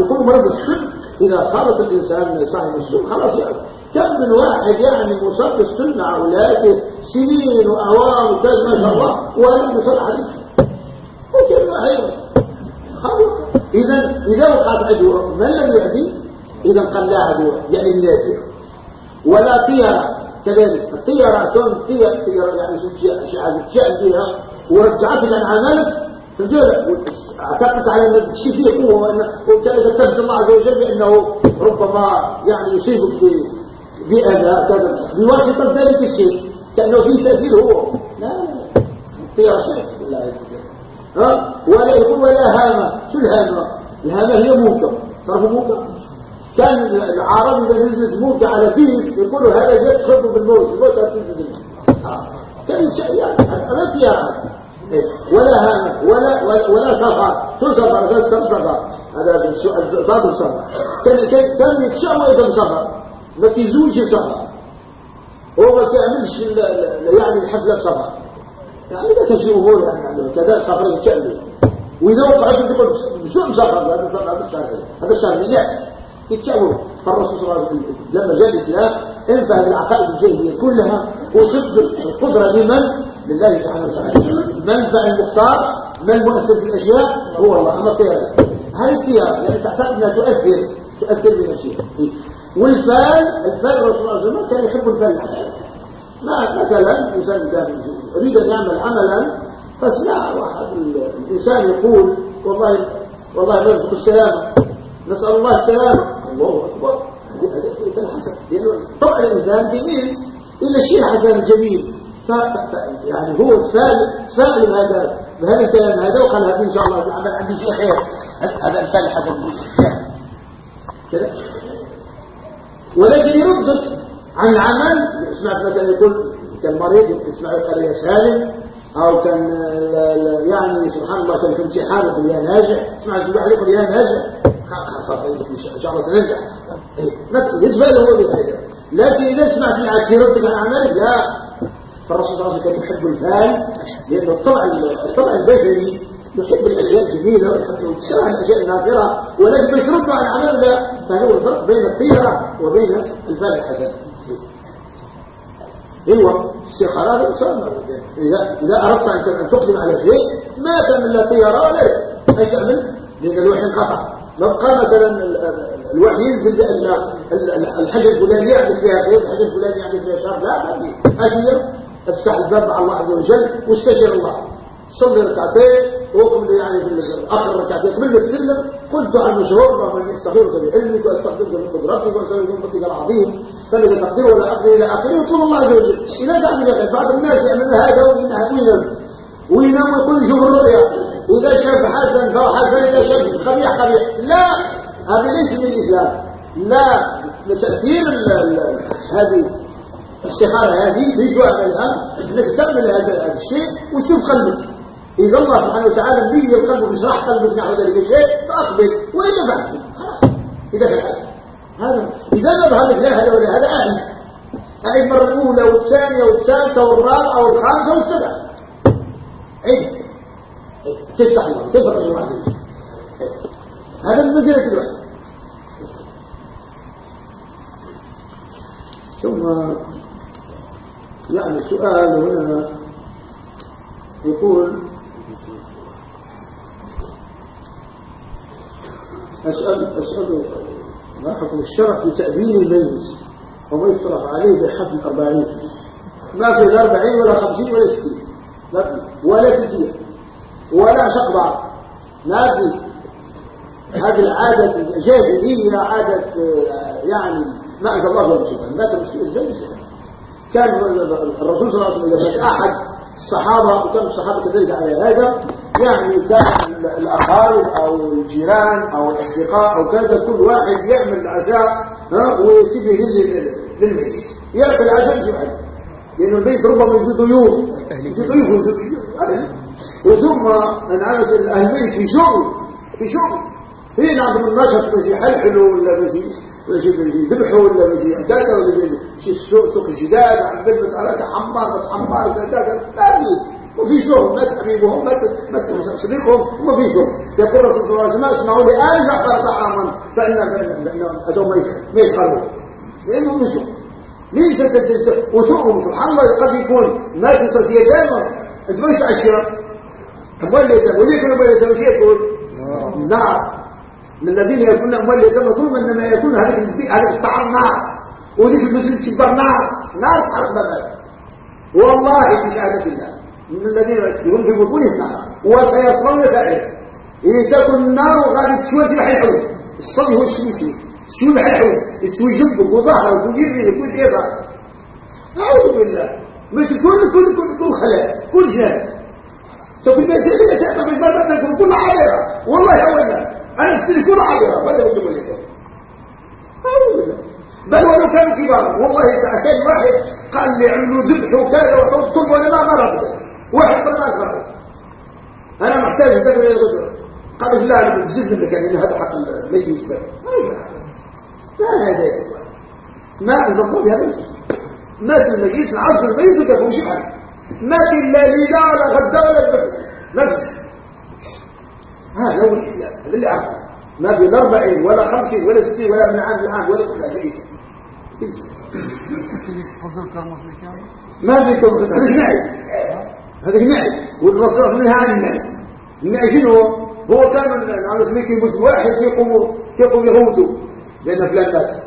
Speaker 1: يقول مرض السن إذا خالط الإنسان صاحب السن خلاص يعني كم من واحد يعني مصاب مع أولاده سنين وأعوام وكذا ما شاء الله ولم يصل حديث. وكم واحد إذا إذا وقعت عدوى ما الذي يعدي؟ إذا قال لا عدوى يعني الناسخ ولا طيرة كذلك. الطيرة كون طيرة طيرة يعني شيء تشعل فيها ورجعت لك عملك اعتقدت على أن الشيء فيه قوة وان وكذلك ثبت الله عز وجل بأنه ربما يعني يصيبك بأذى كذا. بواسطه ذلك الشيء. كأنه فيه تأثير هو. لا. لا طيرة شيء لا ها؟ ولا يقول ولا هامه شو الهامه الهامه هي موكب تعرفوا موكب كان العرب إذا نزل موكب على فيه يقولوا هذا جاء تخبوا بالموت. الموت هتنزل الدنيا كان شيء يعني. فيها ولا هامة ولا ولا, ولا تسفر بس سفر هذا صاد السفر كان كان كان يتشاوى إذا سفر ما تزوجش سفر. هو ما تعملش يعني الحفلة بسفر يعني ده كان أمور يعني كذا سفر يتشاوى وإذا وقعت تقول شو مسافر؟ هذا هذا الشهر هذا الشهر الياس يتشاوروا فالرسول صلى الله عليه وسلم لما جاء الإسلام انفع العقائد الجاهليه كلها وصدق القدرة لمن؟ لله سبحانه وتعالى. منفع المختار من المؤثر في الأشياء؟ هو الله. أما الطيران هذه الطيران يعني تعتقد انها تؤثر؟ تؤثر بنفسها والفال الفال صلى الله وسلم كان يحب الفال. ما مثلا إنسان كان يريد أن يعمل عملا فاسمع واحد الإنسان يقول والله والله نرزق السلامة. نسأل الله السلامة. الله أكبر. هذا في الحسن لأنه طبع الإنسان جميل إلا الشيء الحسن الجميل. ف... يعني هو تفاعل بهذا بهذا الكلام هذا وقال هذا إن شاء الله العمل عندي شيء خير. هذا انسان الحسن كذا ولكن يردد عن عمل سمعت مثلا يقول كان مريض يسمع قال سالم أو كان يعني سبحان الله كان في امتحان يقول يا ناجح. سمعت واحد يقول يا ناجح. خلاص إن شاء الله سننجح بالنسبة له هو لكن إذا سمعت العكس يردك عن عملك لا. فالرسول صلى الله عليه وسلم يحب الفال الطبع الطبع البشري يحب الاشياء الجميله ويحب سواء الأشياء النافره ولكن مش يرد عن عمل لا فهو الفرق بين الطيرة وبين الفال الحسن. هو استخارات الإنسان إذا, إذا أردت أن تقدم على شيء ما تعمل لا طيارة ولا إيش تعمل لأن الوحي انقطع. لو قال مثلا الوحي ينزل بأن الحاجة الفلانية يعمل فيها خير الحاجة الفلانية يعمل فيها شر لا ما في. أجير افتح الباب مع الله عز وجل واستشير الله. صلي ركعتين وقم يعني في آخر ركعتين. قبل ما تسلم قلت عن المشهور من يستغفرك بعلمك واستغفرك من قدرتك واسالك من فضلك العظيم فلك تقدير ولا أقدر إلى آخره وطول الله عز وجل. إلى تعمل هذا بعض الناس يعمل هذا ومنها وينام وينام ويقول يشوف الرؤيا اذا شاف حسن فهو حسن إذا شاف قبيح قبيح. لا! هذا ليس من الإسلام. لا! لتأثير هذه الاستخارة هذه. ليش عملها إنك تعمل هذا الشيء وتشوف قلبك. إذا الله سبحانه وتعالى بيجي القلب ويشرح قلبك نحو ذلك الشيء فأقبل وإلا فعل خلاص. إذا كان هذا. إذا ظهر لك لا هذا ولا هذا أعلم. أعيد المرة الأولى والثانية والثالثة والرابعة والخامسة والسبعة عيد. تفتح الله تفرج الله هذا من منزلة ثم يعني سؤال هنا. يقول أسأل أسأل ما حكم الشرع في تأبين الميت وما يشترط عليه بحفل الأربعين. ما في الأربعين ولا خمسين ولا ستين. ما في. ولا ستين ولا شقبع ما في. هذه العادة الجاهلية عادة يعني ما أنزل الله ولا شيء الناس المسلمين إزاي كان الرسول صلى الله عليه وسلم أحد الصحابة وكان الصحابة كذلك على هذا يعني كان الأقارب أو الجيران أو الأصدقاء أو كذا كل واحد يعمل العزاء ويتجه للميت. يأكل العزاء يجيب عليه لأن البيت ربما يجي ضيوف يجي ضيوف ويجي ضيوف وثم أنعمت الأهل في شغل. في شغل. في عندهم النشط ماشي حلحلوا ولا ماشي ماشي ذبحوا ولا ماشي كذا ولا ماشي سوق الجداد عم بلبس على حمار بس حمار كذا وفي شغل ما تحبيبهم ما تصديقهم وما في شغل. يقول الرسول صلى الله عليه وسلم اسمعوا لي آل جعفر طعاما فإن هذول ما يتخلوا لأنهم من شغل. ليه وتؤهم سبحان الله قد يكون ما تصل في أنت ما اشياء اموال اليتامى وليه يكون اموال اليتامى شيء يقول؟ نار. من الذين يكون أموال اليتامى طول من ما يكون هذا الطعام نار. وذيك المسلم تشبر نار. نار تحرق بابك والله بشهاده الله. من الذين يكون في بطونهم نار وسيصلون سائر. إذا تكون النار وغادي تشوي في حيحون الصلي هو الشوي فيه الشوي بحيحون الشوي جنبك وظهرك ويرمينك ويديرك أعوذ بالله. ما تكون كل كل كل خلاء كل جهاز تقول ما زال يتعب من باب تكون كل عابرة والله أولا أنا أستري كل عابرة يجب أن يتعب أعوذ بالله. بل ولو كانوا كبار. والله ساعتين واحد قال لي عنده ذبح وكذا وطلب وأنا ما مرض. واحد من الناس مرض أنا محتاج ذبح إلى الغدوه قال لا أنا بزيد منك يعني هذا حق الميت ما هذا ما انزل الله بهذا ما في المجلس العصر الميت وكفوا شيء ما في لا ليلة ولا غدا ولا البدر ما في هذا هو الإسلام هذا اللي أعرفه ما في أربعين ولا خمسين ولا ستين ولا من عام لعام ولا كل هذا ما في هذا نعي هذا نعي والرسول منها عن النعي النعي شنو هو؟ كان على سميك يموت واحد يقوم يقوم يغوتوا لأن فلان مات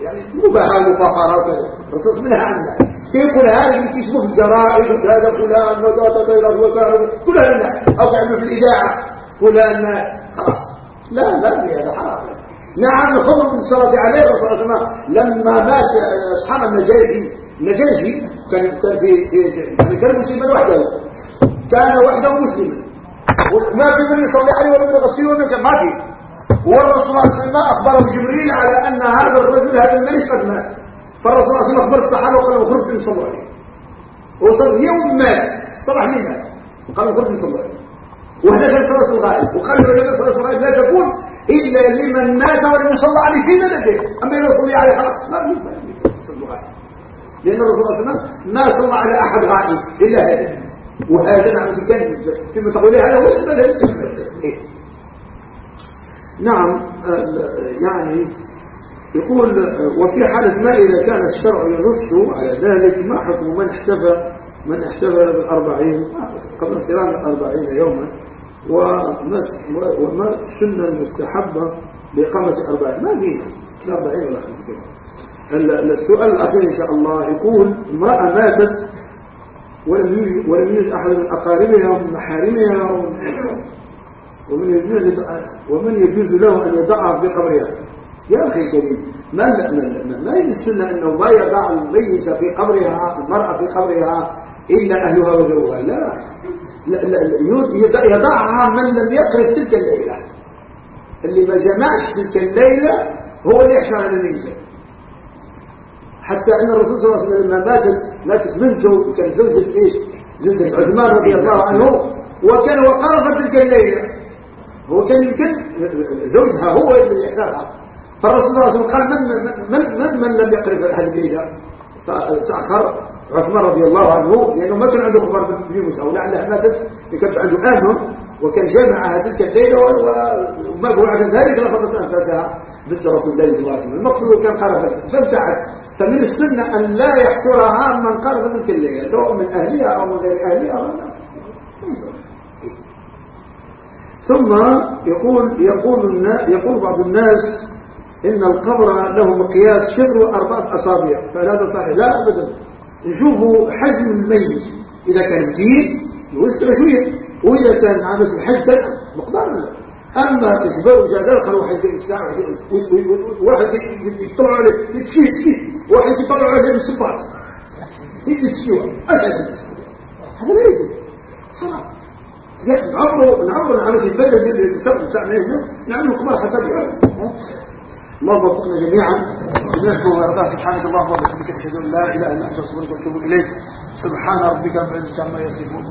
Speaker 1: يعني مباحة وفخرة وكذا. الرسول منها عن النعي يقول هذا؟ اللي اسمه في الجرائد هذا فلان غيره وكذا كل هذا أو يعمل في الإذاعة. فلان مات خلاص. لا لا هذا حرام. نعم الخضر من صلاة عليه صلى عليه وسلم لما مات أصحاب النجاشي النجاشي كان كان في يعني كان مسلما وحده. كان وحده مسلما. ما في من يصلي عليه ولا من يغسله ولا ما في. والرسول صلى الله عليه وسلم أخبره جبريل على أن هذا الرجل هذا الملك قد مات. فالرسول صلى الله عليه وسلم أخبر الصحابة وقال له خرج يصلوا عليه وصل يوم مات. الصباح ليه مات؟ وقال له خرج يصلوا عليه وهذا كان صلاة الغائب وقال له صلاة الغائب لا تكون إلا لمن مات ولم يصلى عليه في بلده أما إذا صلي عليه خلاص ما يصلى غائب لأن الرسول صلى الله عليه وسلم ما صلى على أحد غائب إلا هذا. وهذا نعم كان فيما تقول هذا هو المذهب إيه؟ نعم يعني يقول وفي حالة ما إذا كان الشرع ينص على ذلك ما حكم من احتفى من احتفل بالأربعين؟ قبل صيام الأربعين يوما. وما السنة المستحبة لإقامة الأربعين؟ ما فيها الأربعين ولا خمسة السؤال الأخير إن شاء الله يقول امرأة ماتت ولم يوجد أحد من أقاربها ومن محارمها ومن يجوز ومن يجوز له أن يضعها في قبرها؟ يا أخي الكريم ما ما هي السنة أنه ما يضع الميت في قبرها المرأة في قبرها إلا أهلها وذوها لا. يضعها من لم يقرأ تلك الليلة. اللي ما جمعش تلك الليلة هو اللي يحشى على الميت حتى أن الرسول صلى الله عليه وسلم لما ماتت ماتت بنته كان زوجة إيش؟ زوجة عثمان رضي الله عنه وكان وقرف تلك الليلة. هو كان يمكن زوجها هو اللي يحتاجها فالرسول صلى الله عليه وسلم قال من من من, من لم يقرف هذه الليلة؟ فتأخر عثمان رضي الله عنه لأنه ما كان عنده خبر بموسى ولعلها ماتت كانت عنده آمن وكان جامعها تلك الليلة وما هو عشان ذلك لفظت أنفاسها بنت رسول الله صلى الله عليه وسلم. المقصود كان قرفت فامتعت فمن السنة أن لا يحصرها من قرب تلك الليلة سواء من أهلها أو من غير أهلها. أو ثم يقول يقول يقول بعض الناس إن القبر له مقياس شبر أربعة أصابع فهذا صحيح لا أبدا. نشوفوا حجم الميت. إذا كان كثير يوسع شوية. وإذا كان عامل الحج مقدار أما تشبه جدال واحد الساعة واحد يطلع عليه يتشيه يتشيه واحد يطلع عليه بالسباط يتشيه أسعد هذا لا يجب حرام. نعمره نعمره. نعمل في البلد اللي نستخدم ساعة نعمله كبار حسب اللهم وفقنا جميعا. نحن وارضاه سبحانك اللهم وبحمدك أشهد أن لا إله إلا أنت أستغفرك وأتوب إليك. سبحان ربك رب العزة عما يصفون.